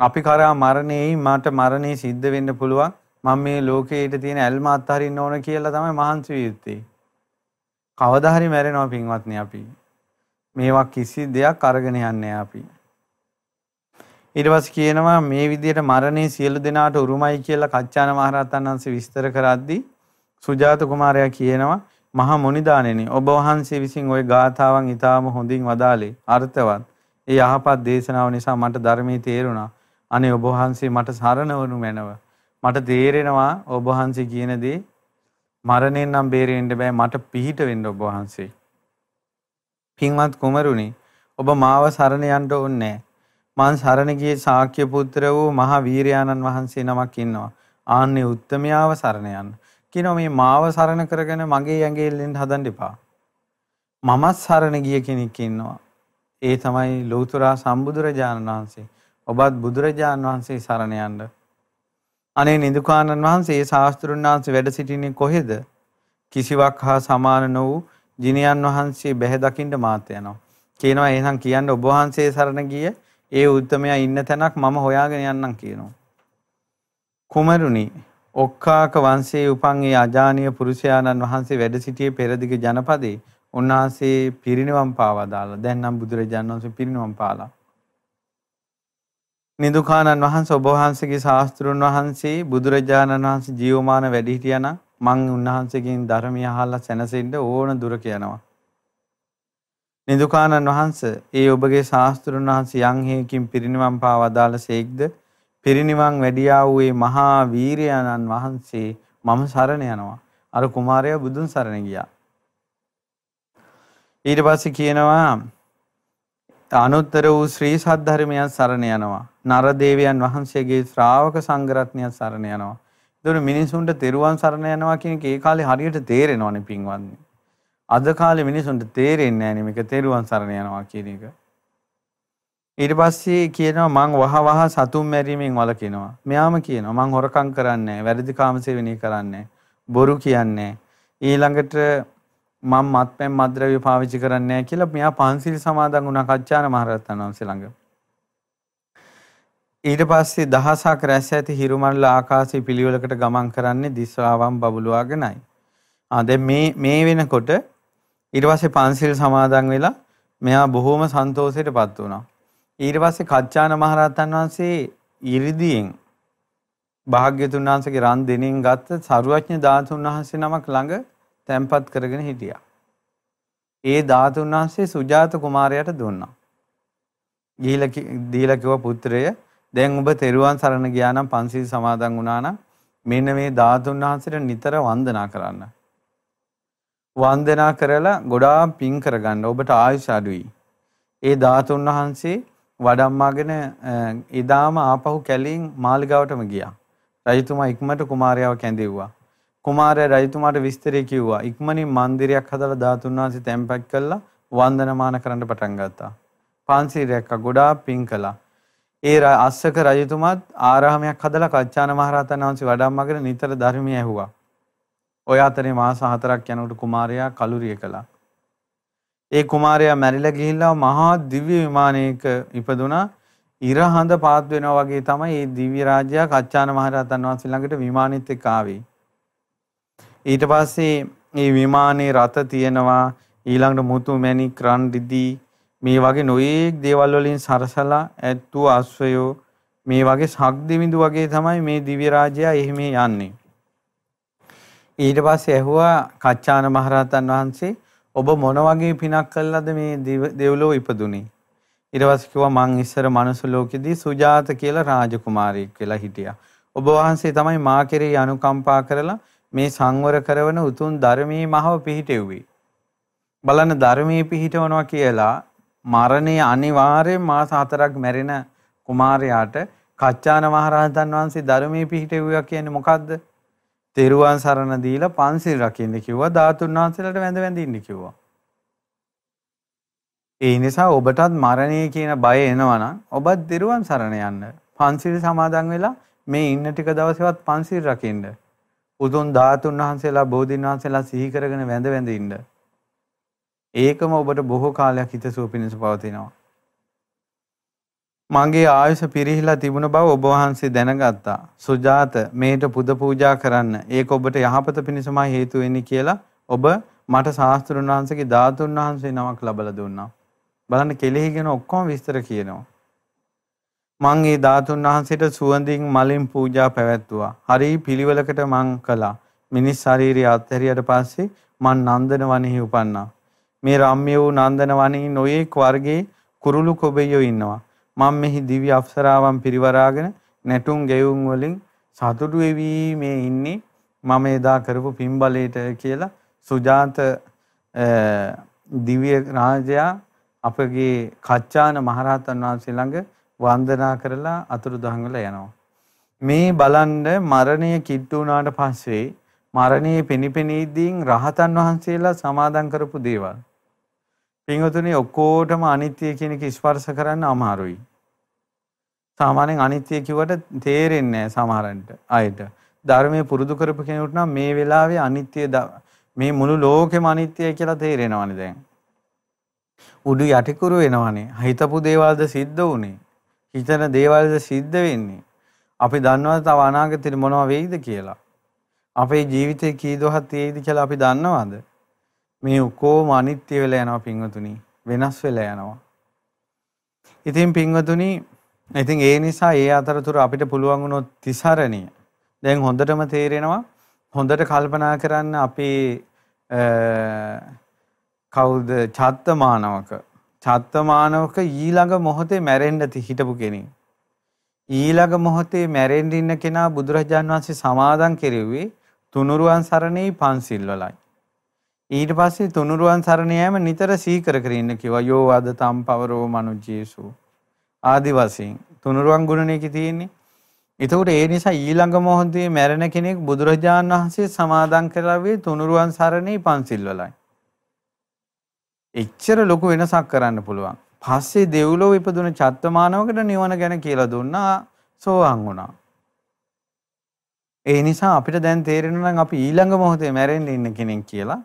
අපි කරා මරණේ මට මරණේ සිද්ධ වෙන්න පුළුවන්. මම මේ ලෝකේට තියෙන ඇල්ම අත්හරින්න ඕන කියලා තමයි මහන්සි වියුත්තේ. කවදා හරි මැරෙනවා පින්වත්නි අපි. මේවා කිසි දෙයක් අරගෙන යන්නේ අපි. ඊට පස්සේ කියනවා මේ විදිහට මරණේ සියලු දෙනාට උරුමයි කියලා කච්චාන මහරහතන් වහන්සේ විස්තර කරද්දී සුජාත කුමාරයා කියනවා මහා මුනිදානෙනි ඔබ වහන්සේ විසින් ওই ගාථාවන් ඊටාම හොඳින් වදාලේ අර්ථවත්. ඒ යහපත් දේශනාව නිසා මට ධර්මයේ තේරුණා. අනේ ඔබ වහන්සේ මට සරණ වනු මැනව. මට තේරෙනවා ඔබ වහන්සේ කියන දේ මරණයෙන් නම් බේරෙන්න බෑ මට පිහිට වෙන්න ඔබ වහන්සේ. පින්වත් කුමරුනි ඔබ මාව සරණ යන්න ඕනේ මං සරණ ගියේ ශාක්‍ය පුත්‍ර වූ මහා වීරයාණන් වහන්සේ නමක් ඉන්නවා. ආන්නේ උත්තමයාව සරණ යන්න. කියනවා මේ මාව සරණ කරගෙන මගේ ඇඟෙල්ලෙන් හදන්න එපා. මමත් සරණ ගිය කෙනෙක් ඉන්නවා. ඒ තමයි ලෞතර සම්බුදුරජාණන් වහන්සේ. ඔබත් බුදුරජාණන් වහන්සේ සරණ යන්න. අනේ නිදුකානන් වහන්සේ ඒ ශාස්ත්‍රුන් වහන්සේ වැඩ සිටින්නේ කොහෙද? කිසිවක් හා සමාන නො වූ ජිනියන් වහන්සේ බැහැ දකින්න මාත් යනවා. කියනවා එහෙනම් කියන්න ඔබ වහන්සේ සරණ ගිය ඒ උත්තමයා ඉන්න තැනක් මම හොයාගෙන යන්නම් කියනවා. කුමරුනි ඔක්කාක වංශයේ උපන් ඒ අජානීය පුරුෂයාණන් වහන්සේ වැඩ සිටියේ පෙරදිග ජනපදේ උන්වහන්සේ පිරිනිවන් පාවා දාලා දැන් නම් බුදුරජාණන් වහන්සේ පිරිනිවන් පාලා. නිදුකානන් වහන්සේ ඔබ වහන්සේගේ ශාස්ත්‍රුන් වහන්සේ බුදුරජාණන් වහන්සේ ජීවමාන වැඩ හිටියානම් මං උන්වහන්සේගෙන් ධර්මය අහලා සැනසෙන්න ඕන දුරක යනවා. නිදුකානන් වහන්සේ ඒ ඔබගේ ශාස්ත්‍රුන් වහන්සේ යම් හේකින් පිරිනිවන් පාව අදාළසේක්ද පිරිනිවන් වැඩියා වූ ඒ මහා වීරයාණන් වහන්සේ මම සරණ යනවා. අර කුමාරයා බුදුන් සරණ ගියා. ඊට පස්සේ කියනවා අනුත්තර වූ ශ්‍රී සද්ධර්මයන් සරණ යනවා. නර දේවයන් වහන්සේගේ ශ්‍රාවක සංඝරත්නයන් සරණ යනවා. ඒතකොට මිනිසුන්ට තෙරුවන් සරණ යනවා කියන එක ඒ කාලේ හරියට තේරෙනවනේ පින්වත්නි. අද කාලේ මිනිසුන්ට තේරෙන්නේ නැහැ මේක තෙරුවන් සරණ යනවා කියන එක. ඊට පස්සේ කියනවා මං වහ වහ සතුන් මැරීමෙන් වළකිනවා. මෙයාම කියනවා මං හොරකම් කරන්නේ නැහැ, වැරදි කාමසේවනී කරන්නේ බොරු කියන්නේ ඊළඟට මම මත්පැන් මද්ද්‍රව්‍ය පාවිච්චි කරන්නේ නැහැ කියලා මෙයා පන්සිල් සමාදන් වුණා කච්චාන මහරහතන් වහන්සේ ළඟ. ඊට පස්සේ දහසක් රැස් ඇති හිරුමල්ල ආකාශයේ පිළිවෙලකට ගමන් කරන්නේ දිස්වාවම් බබළුවාගෙනයි. ආ දැන් මේ මේ වෙනකොට ඊට පස්සේ පන්සිල් සමාදන් වෙලා මෙයා බොහොම සන්තෝෂයටපත් වුණා. ඊට පස්සේ කච්චාන මහරහතන් වහන්සේ 이르දියෙන් භාග්‍යතුන් වහන්සේගේ රන් දෙනින් ගත්ත සරුවඥ ධාතුන් වහන්සේ නමක් ළඟ තැන්පත් කරගෙන හිටියා. ඒ ධාතුන් වහන්සේ සුජාත කුමාරයාට දුන්නා. ගිහිලා දීලා කිව්වා පුත්‍රය දැන් ඔබ තෙරුවන් සරණ ගියා නම් පන්සිල් සමාදන් වුණා නම් මෙන්න මේ ධාතුන් වහන්සේට නිතර වන්දනා කරන්න. වන්දනා කරලා ගොඩාක් පින් කරගන්න ඔබට ආයුෂ අඩුයි. ඒ ධාතුන් වහන්සේ වඩම්මාගෙන එදාම ආපහු කැලින් මාලිගාවටම ගියා. රජතුමා ඉක්මනට කුමාරයාව කැඳෙව්වා. කුමාරයා රජතුමාට විස්තරය කිව්වා. ඉක්මනින් මන්දිරයක් හදලා ධාතුන් වහන්සේ තැන්පත් කළා වන්දනමාන කරන්න පටන් ගත්තා. පන්සිල් ගොඩාක් පින් කළා. ඒ අස්සක රජතුමාත් ආරාමයක් හදලා කච්චාන මහරහතන් වහන්සේ වඩම්මගෙන නිතර ධර්මය ඇහුවා. ඔය අතරේ මාස හතරක් යනකොට කුමාරයා කලුරිය කළා. ඒ කුමාරයා මැරිලා ගිහිල්ලා මහා දිව්‍ය විමානයක ඉපදුනා. ඉර හඳ පාත් වෙනවා වගේ තමයි මේ දිව්‍ය රාජ්‍යය කච්චාන මහරහතන් වහන්සේ ළඟට විමානෙත් එක්ක ආවේ. ඊට පස්සේ මේ විමානේ රත තියෙනවා ඊළඟට මුතු මැණික් රන් රිදී මේ වගේ නොයේක් දේවල් වලින් සරසලා ඇත්තු අශ්වයෝ මේ වගේ ශක්තිවිඳු වගේ තමයි මේ දිව්‍ය රාජ්‍යය එහෙම යන්නේ. ඊට පස්සේ ඇහුවා කච්චාන මහරහතන් වහන්සේ ඔබ මොන වගේ පිනක් කළාද මේ දෙව්ලොව ඉපදුනේ? ඊට පස්සේ කිව්වා මං ඉස්සර මනුස්ස ලෝකෙදී සුජාත කියලා රාජකුමාරියෙක් කියලා හිටියා. ඔබ වහන්සේ තමයි මා කෙරෙහි අනුකම්පා කරලා මේ සංවර කරවන උතුම් ධර්මයේ මහව පිහිටෙව්වේ. බලන්න ධර්මයේ පිහිටවනවා කියලා මරණය අනිවාර්යෙන් මාස හතරක් මැරෙන කුමාරයාට කච්චාන මහරහතන් වහන්සේ ධර්මයේ පිහිටෙව්වා කියන්නේ මොකද්ද? තෙරුවන් සරණ දීලා පන්සිල් රකින්න කිව්වා ධාතුන් වහන්සේලාට වැඳ වැඳ ඉන්න කිව්වා. ඒ නිසා ඔබටත් මරණය කියන බය එනවනම් ඔබත් තෙරුවන් සරණ යන්න. පන්සිල් සමාදන් වෙලා මේ ඉන්න ටික දවසේවත් පන්සිල් රකින්න. උතුම් ධාතුන් වහන්සේලා බෝධින් වහන්සේලා සිහි කරගෙන වැඳ වැඳ ඉන්න. ඒකම ඔබට බොහෝ කාලයක් හිතසුව පිණිස පවතිනවා. මගේ ආයුෂ පිරිහිලා තිබුණ බව ඔබ වහන්සේ දැනගත්තා. සුජාත මේට පුද පූජා කරන්න. ඒක ඔබට යහපත පිණිසමයි හේතු වෙන්නේ කියලා ඔබ මට ශාස්ත්‍රුන් වහන්සේගේ ධාතුන් වහන්සේ නමක් ලබලා දුන්නා. බලන්න කෙලෙහි ගැන ඔක්කොම විස්තර කියනවා. මං මේ ධාතුන් වහන්සේට සුවඳින් මලින් පූජා පැවැත්තුවා. හරි පිළිවෙලකට මං කළා. මිනිස් ශාරීරිය අත්හැරියට පස්සේ මං නන්දන වනෙහි උපන්නා. මේ රම්‍ය වූ නන්දන වනෙහි නොයේක් වර්ගයේ කුරුළු කොබෙයෝ ඉන්නවා. මම මෙහි දිව්‍ය අප්සරාවන් පිරිවරාගෙන නැටුම් ගෙවුම් වලින් සතුටු වෙවි මේ ඉන්නේ මම එදා කරපු පින්බලයට කියලා සුජාත දිව්‍ය රාජයා අපගේ කච්චාන මහරහතන් වහන්සේ ළඟ වන්දනා කරලා අතුරුදහන් වෙලා යනවා. මේ බලන්න මරණය කිට්ටු වුණාට පස්සේ මරණයේ පෙනිපෙනීදීන් රහතන් වහන්සේලා සමාදන් කරපු දේවල්. පින්වතුනි ඔක්කොටම අනිත්‍ය කියන එක ස්පර්ශ කරන්න අමාරුයි. සාමාන්‍යයෙන් අනිත්‍ය කිව්වට තේරෙන්නේ නැහැ සමහරන්ට අයට. ධර්මයේ පුරුදු කරපු කෙනෙකුට නම් මේ වෙලාවේ අනිත්‍ය මේ මුළු ලෝකෙම අනිත්‍යයි කියලා තේරෙනවනේ දැන්. උඩු යටිකුරු වෙනවනේ. හිතපු දේවල්ද සිද්ධ වුනේ. හිතන දේවල්ද සිද්ධ වෙන්නේ. අපි දන්නවද තව අනාගතේ මොනව වෙයිද කියලා? අපේ ජීවිතේ කී දොහක් තියෙයිද කියලා අපි දන්නවද? මේ ඔක්කොම අනිත්‍ය වෙලා යනවා පින්වතුනි. වෙනස් වෙලා යනවා. ඉතින් පින්වතුනි ඉතින් ඒ නිසා ඒ අතරතුර අපිට පුළුවන් වුණොත් තිසරණිය. දැන් හොඳටම තේරෙනවා හොඳට කල්පනා කරන්න අපේ කවුද චත්තමානවක චත්තමානවක ඊළඟ මොහොතේ මැරෙන්න හිටපු කෙනෙක්. ඊළඟ මොහොතේ මැරෙන්න ඉන්න කෙනා බුදුරජාන් වහන්සේ සමාදන් කෙරෙව්වේ තුනුරුවන් සරණේ පන්සිල් වලයි. ඊට පස්සේ තුනුරුවන් සරණ යෑම නිතර සීකර කර ඉන්න කිව්වා යෝ අද තම් පවරෝ මනුජ්ජේසු ආදි වශයෙන් තුනුරුවන් ගුණණේක තියෙන්නේ එතකොට ඒ නිසා ඊළඟ මොහොතේ මැරෙන කෙනෙක් බුදුරජාණන් වහන්සේ සමාදන් කරලාවේ තුනුරුවන් සරණේ පන්සිල් වලයි. එච්චර ලොකු වෙනසක් කරන්න පුළුවන්. පස්සේ දෙව්ලොව ඉපදුන චත්තමානවකට නිවන ගැන කියලා දුන්නා සෝවාන් වුණා. ඒ නිසා අපිට දැන් තේරෙනවා නම් අපි ඊළඟ මොහොතේ මැරෙන්න ඉන්න කෙනෙක් කියලා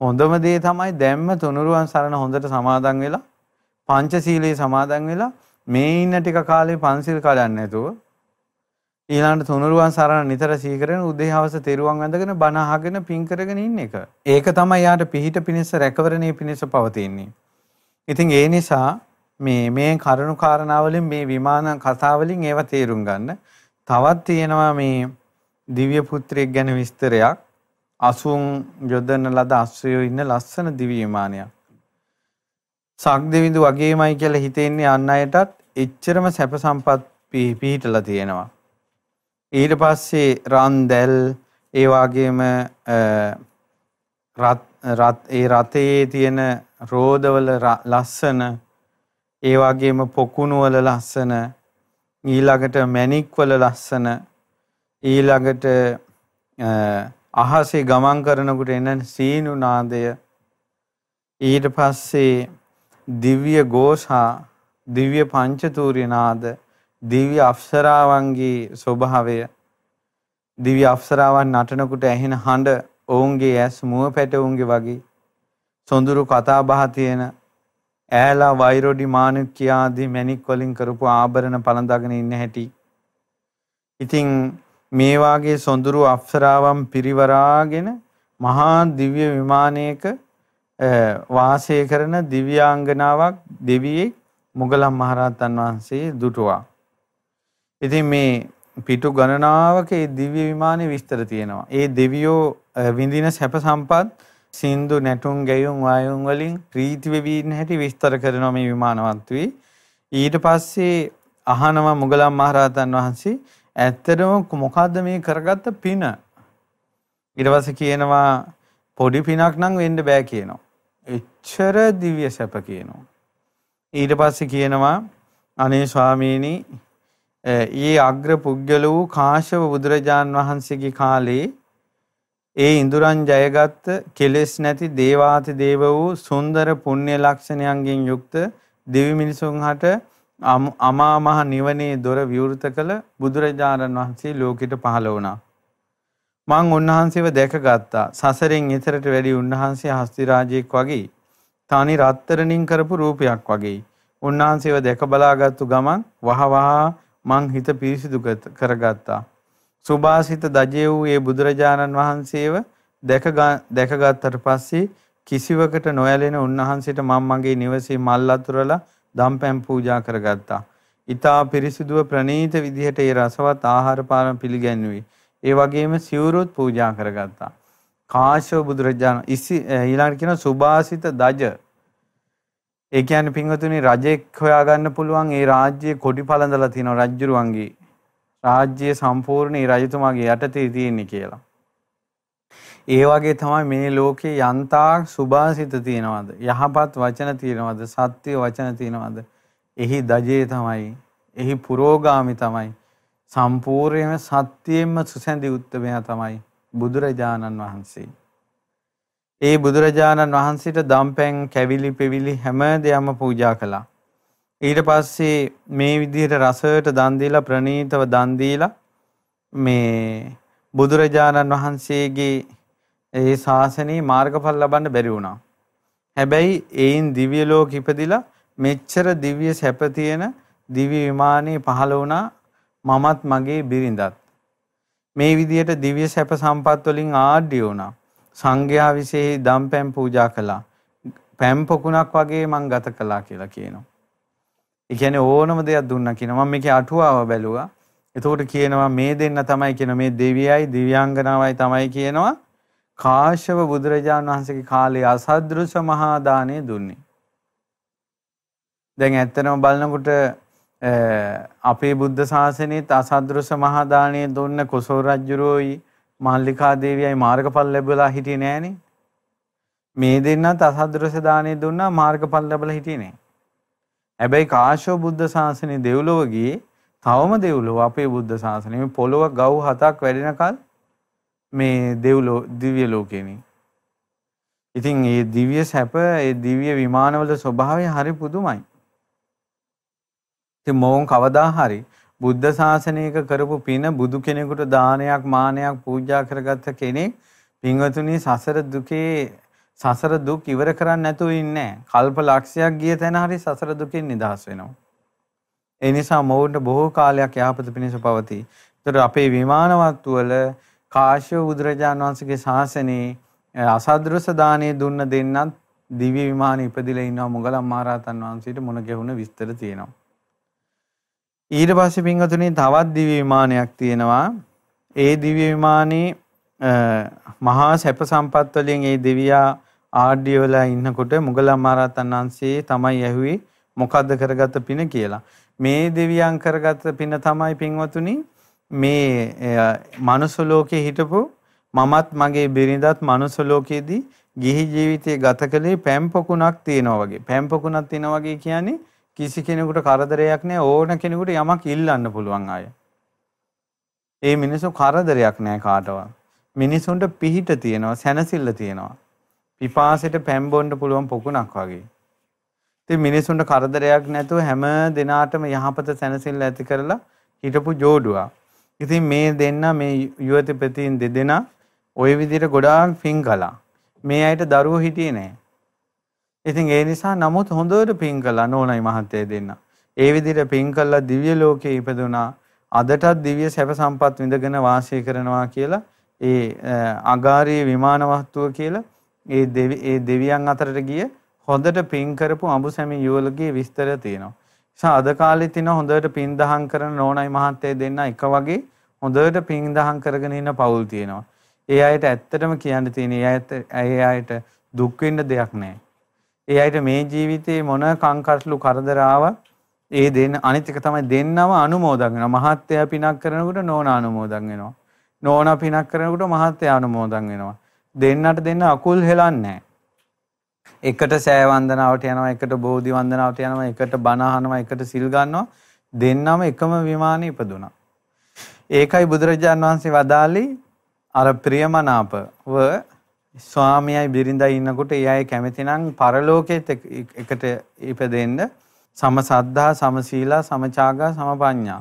හොඳම දේ තමයි දැම්ම තුනුරුවන් සරණ හොඳට සමාදන් වෙලා පංචශීලයේ සමාදන් වෙලා මේ ඉන්න ටික කාලේ පන්සිල් කඩන්න නැතුව ඊළඟට තුනුරුවන් සරණ නිතර සීකරන උදේ හවස තෙරුවන් වැඳගෙන බණ අහගෙන පින් කරගෙන ඉන්න එක. ඒක තමයි යාට පිහිට පිණිස රැකවරණයේ පිණිස පවතින්නේ. ඉතින් ඒ නිසා මේ මේ කරුණු කාරණාවලින් මේ විමාන කතාවලින් ඒව තේරුම් ගන්න. තවත් තියෙනවා මේ දිව්‍ය පුත්‍රයෙක් ගැන විස්තරයක්. අසුන් යොදන ලද අශ්වයෝ ඉන්න ලස්සන දිවි විමානයක්. සක්දෙවිඳු වගේමයි කියලා හිතෙන්නේ අන් අයටත් එච්චරම සැප සම්පත් පිහිටලා තියෙනවා. ඊට පස්සේ රන් දැල් ඒ වගේම රත් ඒ රතේ තියෙන රෝදවල ලස්සන ඒ වගේම පොකුණු වල ලස්සන ඊළඟට මැණික් වල ලස්සන ඊළඟට අහසේ ගමන් කරනකොට එන සීනු නාදය. ඊට පස්සේ දිව්‍ය ഘോഷා දිව්‍ය පංචතූර්ය නාද දිව්‍ය අප්සරාවන්ගේ ස්වභාවය. දිව්‍ය අප්සරාවන් නටනකොට ඇහෙන හඬ ඔවුන්ගේ ඇස් මුව පැටවුන්ගේ වගේ. සොඳුරු කතා බහ තියෙන ඈලා වෛරොඩි මාණික්‍ය ආදී මැණික් වලින් කරපු ආභරණ පළඳගෙන ඉන්න හැටි. ඉතින් මේ වාගේ සොඳුරු අප්සරාවන් පිරිවරාගෙන මහා දිව්‍ය විමානයක වාසය කරන දිව්‍යාංගනාවක් දෙවියෙක් මුගලන් මහරහතන් වහන්සේ දුටුවා. ඉතින් මේ පිටු ගණනාවක ඒ දිව්‍ය විමානයේ විස්තර තියෙනවා. ඒ දෙවියෝ විඳින සැප සම්පත් සින්දු නැටුම් ගැයුම් වායුම් වලින් ප්‍රීති වෙවි ඉන්න හැටි විස්තර කරනවා මේ විමානවත්වී. ඊට පස්සේ අහනවා මුගලන් මහරහතන් වහන්සේ ඇත්තටම මොකද්ද මේ කරගත්ත පින? ඊට පස්සේ කියනවා පොඩි පිනක් නම් වෙන්න බෑ කියනවා. එච්චර දිව්‍ය සැප කියනවා. ඊට පස්සේ කියනවා අනේ ස්වාමීනි ඊ අග්‍ර පුද්ගල වූ කාශ්‍යප බුදුරජාන් වහන්සේගේ කාලේ ඒ ඉඳුරන් ජයගත් කෙලෙස් නැති දේවාති දේව වූ සුන්දර පුණ්‍ය ලක්ෂණයන්ගෙන් යුක්ත දෙවි මිනිසුන් හට අමා මහ නිවනේ දොර විවෘත කළ බුදුරජාණන් වහන්සේ ලෝකෙට පහළ වුණා. මං උන්වහන්සේව දැකගත්තා. සසරෙන් ඊතරට වැඩි උන්වහන්සේ හස්ති රාජයෙක් වගේ තනි රත්තරණින් කරපු රූපයක් වගේ. උන්වහන්සේව දැක බලාගත්තු ගමන් වහ වහා මං හිත පිරිසිදු කරගත්තා. සුභාසිත දජය වූ ඒ බුදුරජාණන් වහන්සේව දැක දැකගත්තට පස්සේ කිසිවකට නොයැලෙන උන්වහන්සේට මම මගේ නිවසේ මල් අතුරලා දම්පැන් පූජා කරගත්තා. ඊතා පිරිසිදුව ප්‍රණීත විදිහට ඒ රසවත් ආහාර පාන පිළිගැන්වුවේ. ඒ වගේම සිවුරුත් පූජා කරගත්තා. කාශ්‍යප බුදුරජාණන් ඊළඟට කියන සුභාසිත දජ ඒ කියන්නේ පින්වතුනි රජෙක් හොයාගන්න පුළුවන් ඒ රාජ්‍යයේ කොඩි පළඳලා තියෙනවා රජුරුවන්ගේ. රාජ්‍යය සම්පූර්ණ ඒ රජතුමාගේ යටතේ තියෙන්නේ කියලා. ඒ වගේ තමයි මේ ලෝකේ යන්තාක් සුභාසිත තියෙනවද? යහපත් වචන තියෙනවද? සත්‍ය වචන තියෙනවද? එහි දජේ තමයි. එහි පුරෝගාමි තමයි. සම්පූර්ණයෙන්ම සත්‍යයෙන්ම සුසැඳි උත්තමයා තමයි බුදුරජාණන් වහන්සේ. ඒ බුදුරජාණන් වහන්සේට දම්පැන් කැවිලි පෙවිලි හැම දෙයක්ම පූජා කළා. ඊට පස්සේ මේ විදිහට රසයට දන් දීලා ප්‍රණීතව දන් දීලා මේ බුදුරජාණන් වහන්සේගේ ඒ ශාසනයේ මාර්ගඵල ලබන්න බැරි වුණා. හැබැයි ඒයින් දිව්‍ය ලෝක ඉපදිලා මෙච්චර දිව්‍ය සැප තියෙන දිව්‍ය විමානයේ පහළ වුණා මමත් මගේ බිරිඳත්. මේ විදිහට දිව්‍ය සැප සම්පත් වලින් ආඩ්‍ය වුණා. සංඝයා විශේෂ දම් පැම් පූජා කළා. පැම් පොකුණක් වගේ මං ගත කළා කියලා කියනවා. ඒ කියන්නේ ඕනම දෙයක් දුන්නා කියනවා. මම මේකේ අටුවාව බැලුවා. එතකොට කියනවා මේ දෙන්න තමයි කියන මේ දෙවියයි දිව්‍යාංගනාවයි තමයි කියනවා කාශ්‍යප බුදුරජාණන් වහන්සේගේ කාලේ අසද්දෘශ මහා දාණය දුන්නේ. දැන් ඇත්තටම බලනකොට අපේ බුද්ධ ශාසනයේත් අසද්දෘශ මහා දාණය දුන්න කොසල් රජුරෝයි මල්ලිකා දේවියයි මාර්ගඵල ලැබලා හිටියේ නෑනේ. මේ දෙන්නත් අසද්දෘශ දාණය දුන්නා මාර්ගඵල ලැබලා හිටියේ නෑ. හැබැයි කාශ්‍යප බුද්ධ ශාසනයේ දෙව්ලොව ගියේ තවම දෙව්ලොව අපේ බුද්ධ ශාසනය මේ පොළොව ගව් හතක් වැඩෙනකල් මේ දෙව්ලෝ දිව්‍ය ලෝකෙනේ. ඉතින් මේ දිව්‍ය සැප ඒ දිව්‍ය විමානවල ස්වභාවය හරි පුදුමයි. ඉතින් මොවුන් කවදා හරි බුද්ධ ශාසනයක කරපු පින බුදු කෙනෙකුට දානයක් මානයක් පූජා කරගත්ත කෙනෙක් පින්වතුනි සසර දුකේ සසර දුක් ඉවර කරන්නේ නැතුව ඉන්නේ කල්ප ලක්ෂයක් ගිය තැන හරි සසර දුකෙන් නිදහස් වෙනවා. ඒ නිසා මොවුන්ට බොහෝ කාලයක් යහපත පිණිස පවතී. ඒතර අපේ විමානවත් වල කාශ්‍යප බුදුරජාණන් වහන්සේගේ ශාසනයේ අසද්දෘස දානේ දුන්න දෙන්නත් දිව්‍ය විමානෙ ඉපදිලා ඉන්නවා මොගලන් මහරහතන් වහන්සේට මුණ ගැහුණ විස්තර තියෙනවා. ඊට පස්සේ පින්වතුනි තවත් දිව්‍ය විමානයක් තියෙනවා. ඒ දිව්‍ය විමානේ මහා සැප සම්පත් වලින් ඒ දෙවියා ආඩ්‍ය වෙලා ඉන්නකොට මුගලන් මහරහතන් වහන්සේ තමයි ඇහුවේ මොකද්ද කරගත්ත පින කියලා. මේ දෙවියන් කරගත්ත පින තමයි පින්වතුනි මේ මනුස්ස ලෝකේ හිටපු මමත් මගේ බිරිඳත් මනුස්ස ලෝකයේදී ගිහි ජීවිතය ගත කළේ පැම්පකුණක් තියෙනවා වගේ. පැම්පකුණක් තියෙනවා වගේ කියන්නේ කිසි කෙනෙකුට කරදරයක් නැහැ ඕන කෙනෙකුට යමක් ඉල්ලන්න පුළුවන් අය. ඒ මිනිස්සු කරදරයක් නැහැ කාටවත්. මිනිසුන්ට පිහිට තියෙනවා සැනසෙල්ල තියෙනවා. පිපාසයට පැම්බොන්න පුළුවන් පොකුණක් වගේ. ඉතින් මිනිසුන්ට කරදරයක් නැතුව හැම දිනාටම යහපත සැනසෙල්ල ඇති කරලා හිටපු ජෝඩුවා. ඉතින් මේ දෙන්න මේ යුවති ප්‍රතින් දෙදෙනා ওই විදිහට ගොඩාක් පින් කළා. මේ අයට දරුවෝ හිටියේ නැහැ. ඉතින් ඒ නිසා නමුත් හොඳට පින් කළා නෝනයි මහත්තයයි දෙන්න. ඒ විදිහට පින් කළා දිව්‍ය ලෝකේ ඉපදුනා. අදටත් දිව්‍ය සැප සම්පත් විඳගෙන වාසය කරනවා කියලා ඒ අගාරී විමාන වස්තුව කියලා ඒ දෙවි ඒ දෙවියන් අතරට ගිය හොඳට පින් කරපු අඹුසැමි යුවලගේ විස්තර තියෙනවා. නිසා අද කාලේ තියෙන හොඳට පින් දහම් කරන නෝනයි මහත්තයයි දෙන්න එක වගේ හොඳට පින් දහම් කරගෙන ඉන්න පවුල් තියෙනවා. ඒ අයට ඇත්තටම කියන්න තියෙන ඒ අයට ඒ අයට දුක් වෙන්න දෙයක් නැහැ. ඒ අයට මේ ජීවිතේ මොන කංකටලු කරදර ආවත් ඒ දෙන්න අනිත් එක තමයි දෙන්නම අනුමෝදන් වෙනවා. මහත්ය පිනක් කරනකොට නෝන අනුමෝදන් වෙනවා. නෝන පිනක් කරනකොට මහත්ය අනුමෝදන් වෙනවා. දෙන්නට දෙන්න අකුල් හෙලන්නේ එකට සෑ වන්දනාවට යනවා එකට බෝධි වන්දනාවට යනවා එකට බණ අහනවා එකට සිල් ගන්නවා දෙන්නම එකම විමානේ ඉපදුනා. ඒකයි බුදුරජාන් වහන්සේ වදාළේ අර ප්‍රියමනාපව ස්වාමියයි බිරිඳයි ඉන්නකොට ඒ අය කැමති නම් පරලෝකෙත් එකට ඉපදෙන්න සම සද්ධා සම සීලා සම චාගා සම පඤ්ඤා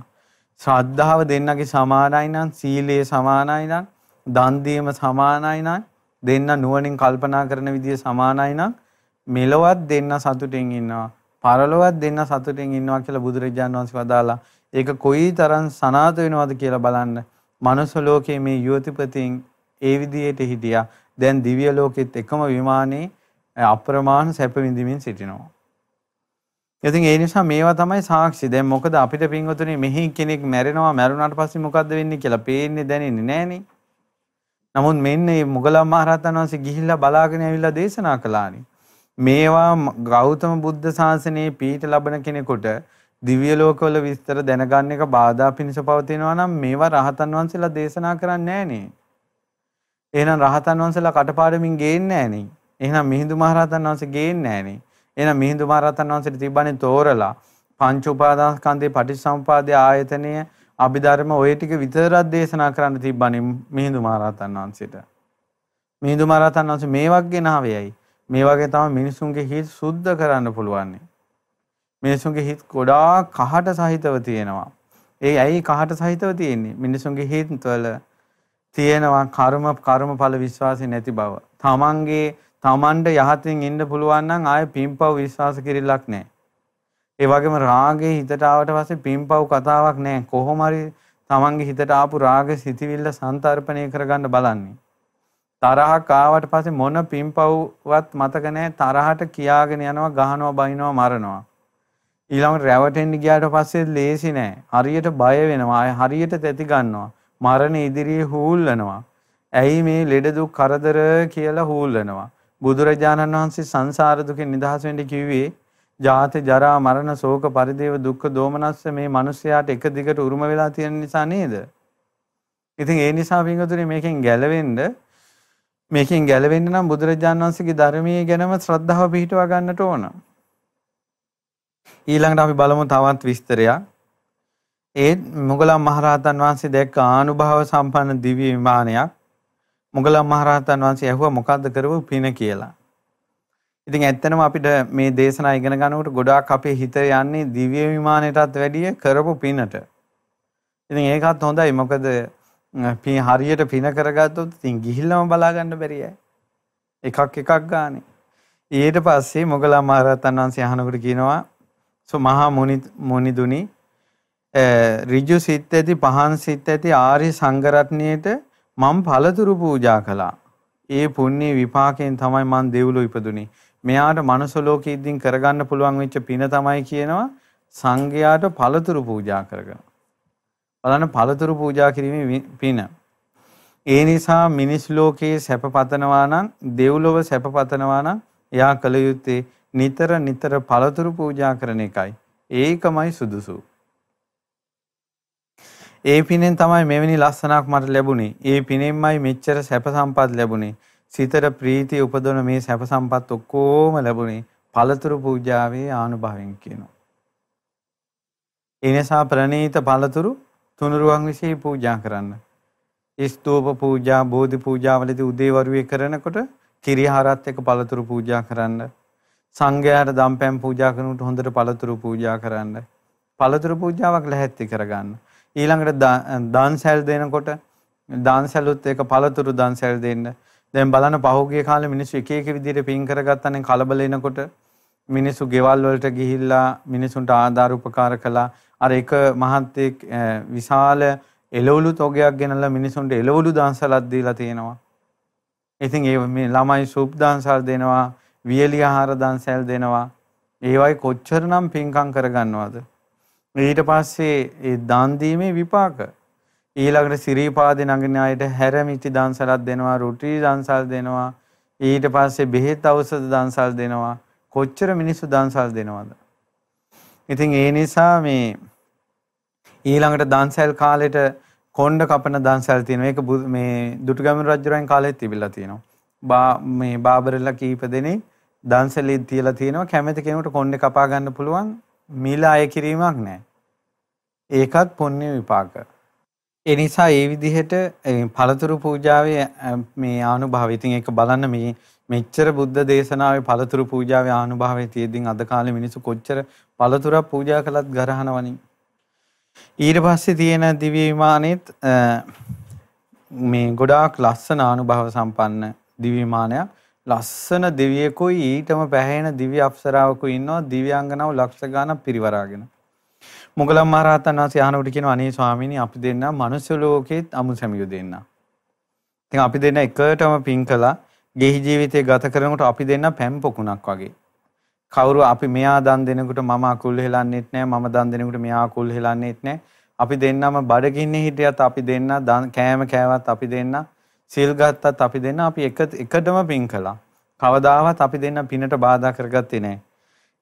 ශ්‍රද්ධාව දෙන්නගේ සමානයි නම් සීලය සමානයි නම් දන් දීම සමානයි නම් දෙන්න නුවණින් කල්පනා කරන විදිය සමානයි නම් මෙලොවත් දෙන්න සතුටින් ඉන්නවා පරලොවත් දෙන්න සතුටින් ඉන්නවා කියලා බුදුරජාණන් වහන්සේ වදාලා ඒක කොයිතරම් සනාත වෙනවද කියලා බලන්න මනුස්ස ලෝකයේ මේ යුවතිපතින් ඒ විදිහට හිටියා. දැන් දිව්‍ය ලෝකෙත් එකම විමානයේ අප්‍රමාණ සැප විඳින්මින් සිටිනවා. ඉතින් ඒ නිසා මේවා තමයි සාක්ෂි. දැන් මොකද අපිට පින්වතුනි මෙහි කෙනෙක් මැරෙනවා මැරුණාට පස්සේ මොකද්ද වෙන්නේ කියලා පේන්නේ දැනෙන්නේ නැහනේ. නමුත් මෙන්න මේ මුගලන් මහරහතන් වහන්සේ ගිහිල්ලා බලාගෙන ඇවිල්ලා දේශනා කළානේ. මේවා ගෞතම බුද්ධ ශාසනයේ පීඨ ලබන කෙනෙකුට දිව්‍ය ලෝකවල විස්තර දැනගන්න එක බාධා පිණිස පවතිනවා නම් මේවා රහතන් වහන්සේලා දේශනා කරන්නේ නැහනේ. එහෙනම් රහතන් වහන්සේලා කටපාඩමින් ගේන්නේ නැහනේ. එහෙනම් මිහිඳු මහරහතන් වහන්සේ ගේන්නේ නැහනේ. එහෙනම් මිහිඳු මහරහතන් වහන්සේට තිබ්බනේ තෝරලා පංච උපාදානස්කන්ධේ පටිච්චසමුපාදයේ ආයතනය අභිධර්ම ඔය ටික විතරක් දේශනා කරන්න තිබ්බනේ මිහිඳු මහරහතන් වහන්සේට. මිහිඳු මහරහතන් වහන්සේ මේ වගේ නාවයයි. මේ වගේ තමයි මිනිසුන්ගේ හිත සුද්ධ කරන්න පුළුවන්නේ. මිනිසුන්ගේ හිත් ගොඩාක් කහට සහිතව තියෙනවා. ඒ ඇයි කහට සහිතව තියෙන්නේ? මිනිසුන්ගේ හිත්වල තියෙනවා කර්ම කර්මඵල විශ්වාසය නැති බව. තමන්ගේ තමන්ට යහතින් ඉන්න පුළුවන් නම් ආයේ පින්පව් විශ්වාස කිරිල්ලක් නැහැ. ඒ වගේම රාගේ හිතට ආවට පස්සේ පින්පව් කතාවක් නැහැ. කොහොම හරි තමන්ගේ හිතට ආපු රාග සිතිවිල්ල සංතරපණය කරගන්න බලන්නේ. තරහක් ආවට පස්සේ මොන පින්පව්වත් මතක නැහැ. තරහට කියාගෙන යනවා, ගහනවා, බයිනවා, මරනවා. ඊළඟට රැවටෙන්න ගියාට පස්සේ ලේසි නෑ. හරියට බය වෙනවා. හරියට තැති ගන්නවා. මරණ ඉදිරියේ හූල්ලනවා. ඇයි මේ ලෙඩ දුක් කරදර කියලා හූල්ලනවා. බුදුරජාණන් වහන්සේ සංසාර දුකෙන් නිදහස් වෙන්න කිව්වේ ජාති ජරා මරණ ශෝක පරිදේව දුක්ඛ දෝමනස්ස මේ මිනිස්යාට එක දිගට උරුම වෙලා තියෙන නිසා නේද? ඉතින් ඒ නිසා පින්වතුනි මේකෙන් ගැලවෙන්න මේකෙන් ගැලවෙන්න නම් බුදුරජාණන් වහන්සේගේ ධර්මයේ ගැනම ශ්‍රද්ධාව පිහිටුවා ගන්නට ඕන. ඊළඟට අපි බලමු තවත් විස්තරයක්. ඒ මුගලන් මහරහතන් වහන්සේ දැක්ක ආනුභාව සම්පන්න දිව්‍ය විමානයක්. මුගලන් මහරහතන් වහන්සේ ඇහුවා මොකද්ද කරපු පින කියලා. ඉතින් ඇත්තනම අපිට මේ දේශනා ඉගෙන ගන්නකොට ගොඩාක් අපේ හිත යන්නේ දිව්‍ය විමානයටත් වැඩිය කරපු පිනට. ඉතින් ඒකත් හොඳයි මොකද පින් හරියට පින කරගත්තොත් ඉතින් ගිහිල්ලාම බලා ගන්න බැරියයි. එකක් එකක් ගානේ. ඊට පස්සේ මොගලන් මහරහතන් වහන්සේ අහනකොට කියනවා සෝ මහා මුනි මුනිදුනි ඍජු සිත් ඇති පහන් සිත් ඇති ආර්ය සංඝරත්නයේට මම ඵලතුරු පූජා කළා. ඒ පුණ්‍ය විපාකයෙන් තමයි මම දෙව්ලොව ඉපදුනේ. මෙයාට මනුස්ස ලෝකෙද්දීන් කරගන්න පුළුවන් වෙච්ච පින තමයි කියනවා සංඝයාට ඵලතුරු පූජා කරගෙන. බලන්න ඵලතුරු පූජා කිරීමේ පින. ඒ නිසා මිනිස් ලෝකයේ සැප පතනවා නම් දෙව්ලොව සැප පතනවා නම් එයා කල යුත්තේ නිතර නිතර පළතුරු පූජා කරන එකයි. ඒකමයි සුදුසු. ඒ පිනෙන් තමයි මෙවැනි ලස්සනක් මට ලැබුණේ. ඒ පිනෙන්මයි මෙච්චර සැප සම්පත් ලැබුණේ. සිතට ප්‍රීතිය උපදවන මේ සැප සම්පත් ඔක්කොම ලැබුණේ පළතුරු පූජාවේ ආනුභවයෙන් කියනවා. ඒ නිසා ප්‍රණීත පළතුරු තුනුරුවන් විසින් පූජා කරන්න. ස්තූප පූජා, බෝධි පූජාවලදී උදේවරුේ කරනකොට කිරිහාරත් එක්ක පළතුරු පූජා කරන්න. සංඝයාට දම්පැන් පූජා කරනකොට හොඳට පළතුරු පූජා කරන්න. පළතුරු පූජාවක් ලැහැත්ති කරගන්න. ඊළඟට දාන්සැල් දෙනකොට දාන්සැලුත් එක පළතුරු දාන්සැල් දෙන්න. දැන් බලන්න පහුගිය කාලේ මිනිස්සු එක එක විදිහට පින් කරගත්තනේ කලබල එනකොට මිනිස්සු ගෙවල් වලට ගිහිල්ලා මිනිසුන්ට ආධාර උපකාර කළා. අර එක මහත්තයෙක් විශාල එළවලු තොගයක් ගෙනල්ලා මිනිසුන්ට එළවලු දාන්සලක් දීලා තියෙනවා. ඉතින් ඒ මේ ළමයි සුප් දාන්සල් දෙනවා, වියලි ආහාර දාන්සල් දෙනවා. ඒවයි කොච්චරනම් පින්කම් කරගන්නවද? ඊට පස්සේ ඒ දාන් දීමේ විපාක ඊළඟට සිරීපාදේ නගින අයට හැරමිටි දන්සලක් දෙනවා රුටි දන්සල් දෙනවා ඊට පස්සේ බෙහෙත් ඖෂධ දන්සල් දෙනවා කොච්චර මිනිස්සු දන්සල් දෙනවද ඉතින් ඒ නිසා මේ ඊළඟට දන්සල් කාලෙට කොණ්ඩ කපන දන්සල් තියෙනවා. ඒක මේ දුටුගැමුණු රජුරන් කාලෙත් තිබිලා තියෙනවා. බා මේ බාබරලා කීප දෙනෙක් දන්සලේ තියලා තියෙනවා. කැමති කෙනෙකුට කොණ්ඩේ කපා ගන්න පුළුවන් මිල අය කිරීමක් නැහැ ඒකත් පුණ්‍ය විපාක. ඒ නිසා ඒ විදිහට පළතුරු පූජාවේ මේ ආනුභාවය. ඉතින් ඒක බලන්න මේ මෙච්චර බුද්ධ දේශනාවේ පළතුරු පූජාවේ ආනුභාවය තියෙද්දින් අද කාලේ මිනිස්සු කොච්චර පළතුරක් පූජා කළත් ගරහනවනි. ඊට පස්සේ තියෙන දිව්‍ය විමානෙත් මේ ගොඩාක් ලස්සන ආනුභාව සම්පන්න දිව්‍ය විමානයක්. ලස්සන දෙවියෙකුයි ඊටම පැහැෙන දිව්‍ය අප්සරාවකුයි ඉන්නවා දිව්‍යාංගනාව ලක්ෂ ගාණක් පිරිවරාගෙන. මොගලම් මහරහතන් වහන්සේ අහනකොට කියනවා අනේ ස්වාමීනි අපි දෙන්න මනුස්ස ලෝකෙත් අමුසැමියු දෙන්න. ඉතින් අපි දෙන්න එකටම පින් කළා. ගෙහි ජීවිතය ගත කරනකොට අපි දෙන්න පැම් පොකුණක් වගේ. කවුරු අපි මෙයා දන් දෙනකොට මම අකුල් හෙලන්නෙත් නැහැ මම දන් දෙනකොට මෙයා අකුල් හෙලන්නෙත් නැහැ. අපි දෙන්නම බඩගින්නේ හිටියත් අපි දෙන්න කෑම කෑවත් අපි දෙන්න සිල් ගත්තත් අපි දෙන්න අපි එක එකටම පින් කළා. කවදාවත් අපි දෙන්න පිනට බාධා කරගත්තේ නැහැ.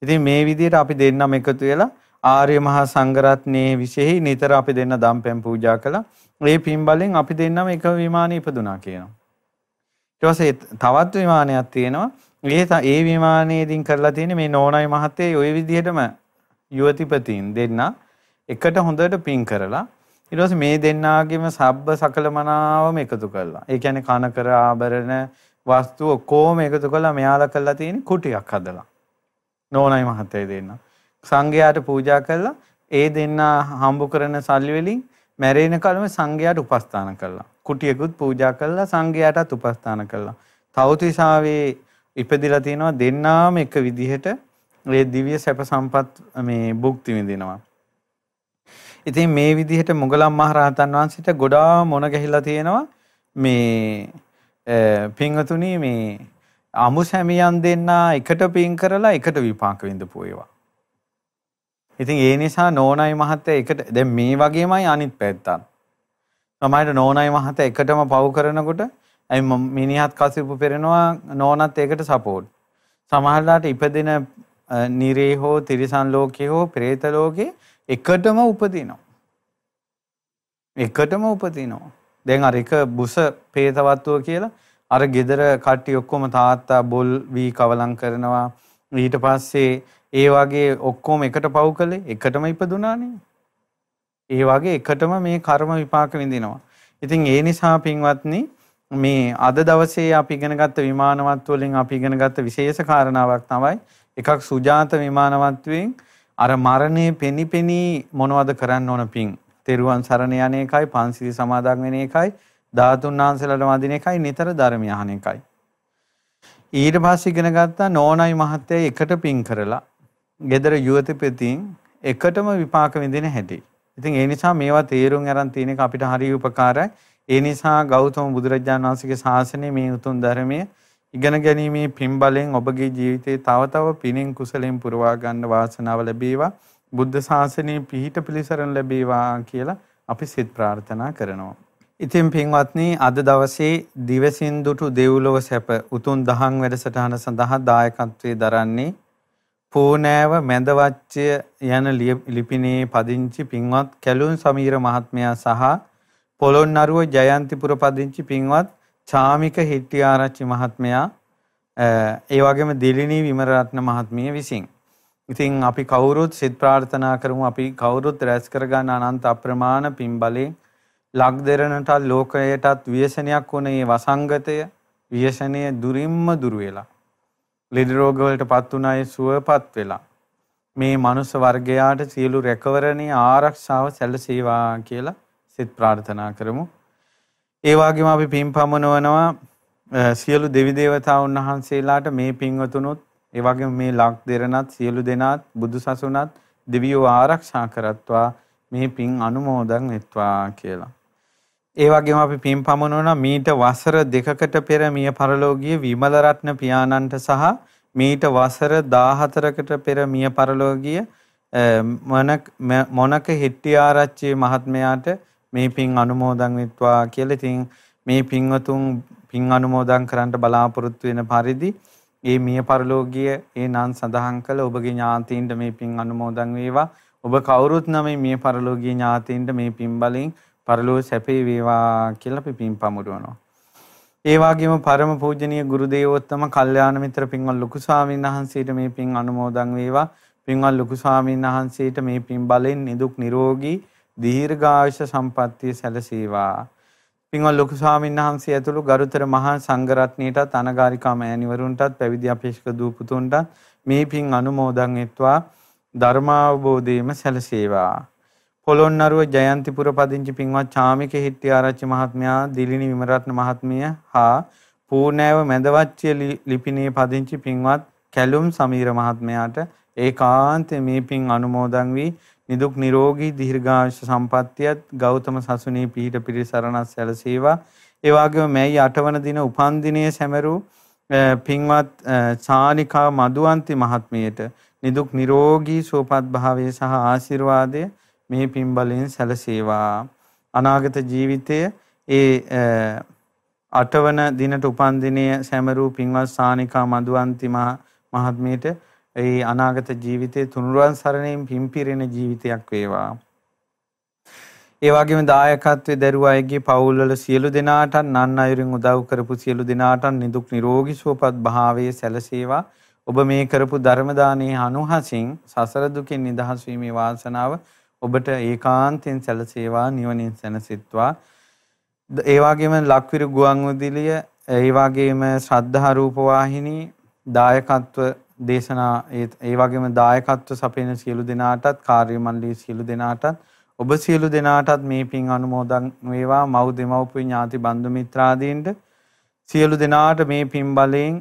ඉතින් මේ විදිහට අපි දෙන්නම එකතු වෙලා ආර්ය මහා සංඝරත්නයේ විශේෂයි නිතර අපි දෙන්න දම්පැන් පූජා කළා. ඒ පින් බලෙන් අපි දෙන්නම එක විමානයේ ඉපදුනා කියනවා. ඊට පස්සේ තවත් විමානයක් තියෙනවා. ඒ ඒ විමානයේදීන් කරලා තියෙන්නේ මේ නෝනයි මහත්තයා ওই විදිහටම යුවතිපතීන් දෙන්න එකට හොඳට පින් කරලා ඊට පස්සේ මේ දෙන්නාගේම සබ්බ සකල මනාවම එකතු කළා. ඒ කියන්නේ කන කර ආභරණ වස්තු ඔක්කොම එකතු කළා මෙයාලා කරලා තියෙන කුටියක් හදලා. නෝනයි මහත්තයා දෙන්නා. සංඝයාට පූජා කළා ඒ දෙන්න හම්බ කරන සල්ලි වලින් මැරෙන කලම සංඝයාට උපස්ථාන කළා. කුටියකුත් පූජා කළා සංඝයාටත් උපස්ථාන කළා. තවතිසාවේ ඉපදිලා තිනවා දෙන්නාම එක විදිහට මේ දිව්‍ය සැප සම්පත් මේ භුක්ති විඳිනවා. ඉතින් මේ විදිහට මුගලන් මහරහතන් වහන්සේට ගොඩාක් මොන ගහිලා තියෙනවා මේ පින්වතුනි මේ අමු සැමියන් දෙන්නා එකට පින් කරලා එකට විපාක විඳපු ඒවා. ඉතින් ඒ නිසා නෝනයි මහත්තයා එකට දැන් මේ වගේමයි අනිත් පැත්තත්. සමහරට නෝනයි මහත්තයා එකටම පව කරනකොට ඇයි මිනිහත් කසිපු පෙරෙනවා නෝනත් ඒකට සපෝට්. සමහරලාට ඉපදින නිරේ හෝ තිරිසන් ලෝකේ හෝ പ്രേත ලෝකේ එකටම උපදිනවා. එකටම උපදිනවා. දැන් අර එක බුස പ്രേතවත්වෝ කියලා අර gedara කට්ටි ඔක්කොම තාත්තා බොල් වී කවලම් කරනවා. ඊට පස්සේ ඒ වගේ ඔක්කොම එකට පව් කළේ එකටම ඉපදුනානේ. ඒ වගේ එකටම මේ කර්ම විපාක විඳිනවා. ඉතින් ඒ නිසා පින්වත්නි මේ අද දවසේ අපි ඉගෙන ගත්ත විමානවත් වලින් අපි ඉගෙන ගත්ත විශේෂ කාරණාවක් තමයි එකක් සුජාත විමානවත්වයෙන් අර මරණය පෙනිපෙනී මොනවද කරන්න ඕන පින්. තෙරුවන් සරණ යන එකයි පන්සිල් සමාදන් වෙන එකයි ධාතුන් වහන්සේලාට වදින එකයි නිතර ධර්මය අහන එකයි. ඊට පස්සේ ඉගෙන ගත්තා නෝනයි මහත්තයයි එකට පින් කරලා gedara යුවති පෙතින් එකටම විපාක විඳින හැටි. ඉතින් ඒ නිසා මේවා තේරුම් අරන් තියෙන එක අපිට හරිය උපකාරයි. ඒ නිසා ගෞතම බුදුරජාණන් වහන්සේගේ ශාසනය මේ උතුම් ධර්මයේ ඉගෙන ගැනීමේ පින් බලෙන් ඔබගේ ජීවිතේ තව තව පිනෙන් කුසලෙන් පුරවා ගන්න වාසනාව ලැබේවා. බුද්ධ ශාසනයේ පිහිට පිළිසරණ ලැබේවා කියලා අපි සිත ප්‍රාර්ථනා කරනවා. ඉතින් පින්වත්නි අද දවසේ දිවසින් දුටු දෙව්ලොව සැප උතුම් දහම් වැඩසටහන සඳහා දායකත්වයේ දරන්නේ පූනෑව මැදවච්චය යන ලිපිනේ පදිංචි පින්වත් කැලුන් සමීර මහත්මයා සහ පොළොන්නරුව ජයන්තිපුර පදිංචි පින්වත් චාමික හිට්ටිආරච්චි මහත්මයා ඒ වගේම දිලිනී විමරරත්න මහත්මිය විසින්. ඉතින් අපි කවුරුත් සිත ප්‍රාර්ථනා කරමු. අපි කවුරුත් රැස් කරගන්න අනන්ත අප්‍රමාණ පින් බලෙන් ලක් දෙරණටත් ලෝකයටත් ව්‍යසනයක් වුණේ වසංගතය ව්‍යසනය දුරින්ම දුර වෙලා. ලෙඩ රෝග වලට පත් උන අය සුවපත් වෙලා මේ මනුස්ස වර්ගයාට සියලු රැකවරණේ ආරක්ෂාව සැලසේවා කියලා සිත ප්‍රාර්ථනා කරමු. ඒ වගේම අපි පින් පමුණවනවා සියලු දෙවි දේවතාවුන් වහන්සේලාට මේ පින්වතුනුත් ඒ වගේම මේ ලක් දෙරණත් සියලු දෙනාත් බුදුසසුනත් දෙවියෝ ආරක්ෂා කරත්වා මේ පින් අනුමෝදන් වෙත්වා කියලා. ඒ වගේම අපි පින් පමුණුවන මීට වසර දෙකකට පෙර මිය පරලෝකීය විමල රත්න පියාණන්ට සහ මීට වසර 14කට පෙර මිය පරලෝකීය මොනක මොනක හිට්ටිආරච්චි මහත්මයාට මේ පින් අනුමෝදන් වෙත්වා කියලා. ඉතින් මේ පින්වතුන් පින් අනුමෝදන් කරන්න බලාපොරොත්තු වෙන පරිදි ඒ මිය පරලෝකීය ඒ නම් සඳහන් කළ ඔබගේ ඥාතීන්ට මේ පින් අනුමෝදන් වේවා. ඔබ කවුරුත් නම් මේ පරලෝකීය ඥාතීන්ට මේ පින් බලෙන් පරලෝ සැපේ වේවා කියලා අපි පින් පමුරවනවා. ඒ වගේම පරම පූජනීය ගුරු දේවෝත්තම කල්යාණ මිත්‍ර පින්වත් ලොකු ස්වාමීන් වහන්සේට මේ පින් අනුමෝදන් වේවා. පින්වත් ලොකු ස්වාමීන් වහන්සේට මේ පින් බලෙන් නිදුක් නිරෝගී දීර්ඝායුෂ සම්පන්නිය සැලසේවා. පින්වත් ලොකු ස්වාමීන් වහන්සේ ඇතුළු ගරුතර මහා සංඝරත්නයටත් අනගාരികා මෑණිවරුන්ටත් පැවිදි අපේක්ෂක දූපුතුන්ටත් මේ පින් අනුමෝදන් වෙත්වා ධර්මාවබෝධයම සැලසේවා. පොළොන්නරුව ජයන්තිපුර පදිංචි පින්වත් චාමික හිට්ටිආරච්චි මහත්මයා දිලිනි විමරත්න මහත්මිය හා පූර්ණෑව මැදවච්චිය ලිපිනේ පදිංචි පින්වත් කැලුම් සමීර මහත්මයාට ඒකාන්තේ මේ පින් අනුමෝදන් වී නිදුක් නිරෝගී දීර්ඝායුෂ සම්පන්නියත් ගෞතම සසුනේ පීඨ පිරිසරණක් සැලසේවා. ඒ වගේම මෙයි 8 වන දින උපන් දිනයේ සැමරූ පින්වත් සානිකා මදුවන්ති මහත්මියට නිදුක් නිරෝගී සුවපත් භාවය සහ ආශිර්වාදය මේ පින් බලයෙන් සැලසේවා අනාගත ජීවිතය ඒ අටවන දිනට උපන් දිනය සැමරූ පින්වත් සානිකා මදුවන්ති මහත්මියට ඒ අනාගත ජීවිතයේ තුනුරුවන් සරණයෙන් පිම්පිරෙන ජීවිතයක් වේවා. ඒ වගේම දායකත්වයේ දරුවා අයගේ පවුල්වල සියලු දෙනාට නන් අයුරින් උදව් කරපු සියලු දෙනාට නිදුක් නිරෝගී සුවපත් භාවයේ සැලසේවා. ඔබ මේ කරපු ධර්ම දානයේ අනුහසින් සසර දුකින් නිදහස් වීමේ වාසනාව ඔබට ඒකාන්තයෙන් සැලසේවා නිවනින් සැනසෙත්වා. ඒ වගේම ලක්විරු ගුවන් විදුලිය ඒ වගේම ශ්‍රද්ධා රූප වාහිනී දායකත්ව දේශනා ඒ වගේම දායකත්ව සපයන සියලු දෙනාටත් කාර්ය මණ්ඩලයේ සියලු දෙනාටත් ඔබ සියලු දෙනාටත් මේ පින් අනුමෝදන් වේවා. මව් දෙමව්පිය ඥාති බන්දු මිත්‍රාදීන්ට සියලු දෙනාට මේ පින් බලයෙන්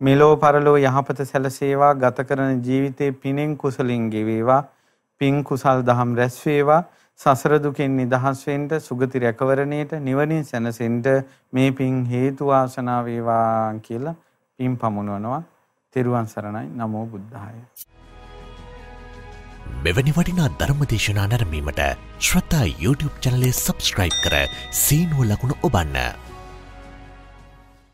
මෙලෝ පරලෝ යහපත සැලසේවා. ගත කරන ජීවිතේ පිනෙන් කුසලින් ගෙවේවා. පින් කුසල් දහම් රැස් වේවා. සසර දුකෙන් නිදහස් වෙන්න සුගති රැකවරණයට නිවනින් සැනසෙන්න මේ පින් හේතු වාසනා වේවා කියලා පින් පමුණවනවා. තෙරුවන් සරණයි. නමෝ බුද්ධාය. මෙවැනි වටිනා ධර්මදේශනා නැරමීමට ශ්‍රතා YouTube චනලේ සබස්ක්‍රයිබ් කර සීනුව ලකුණු ඔබන්න.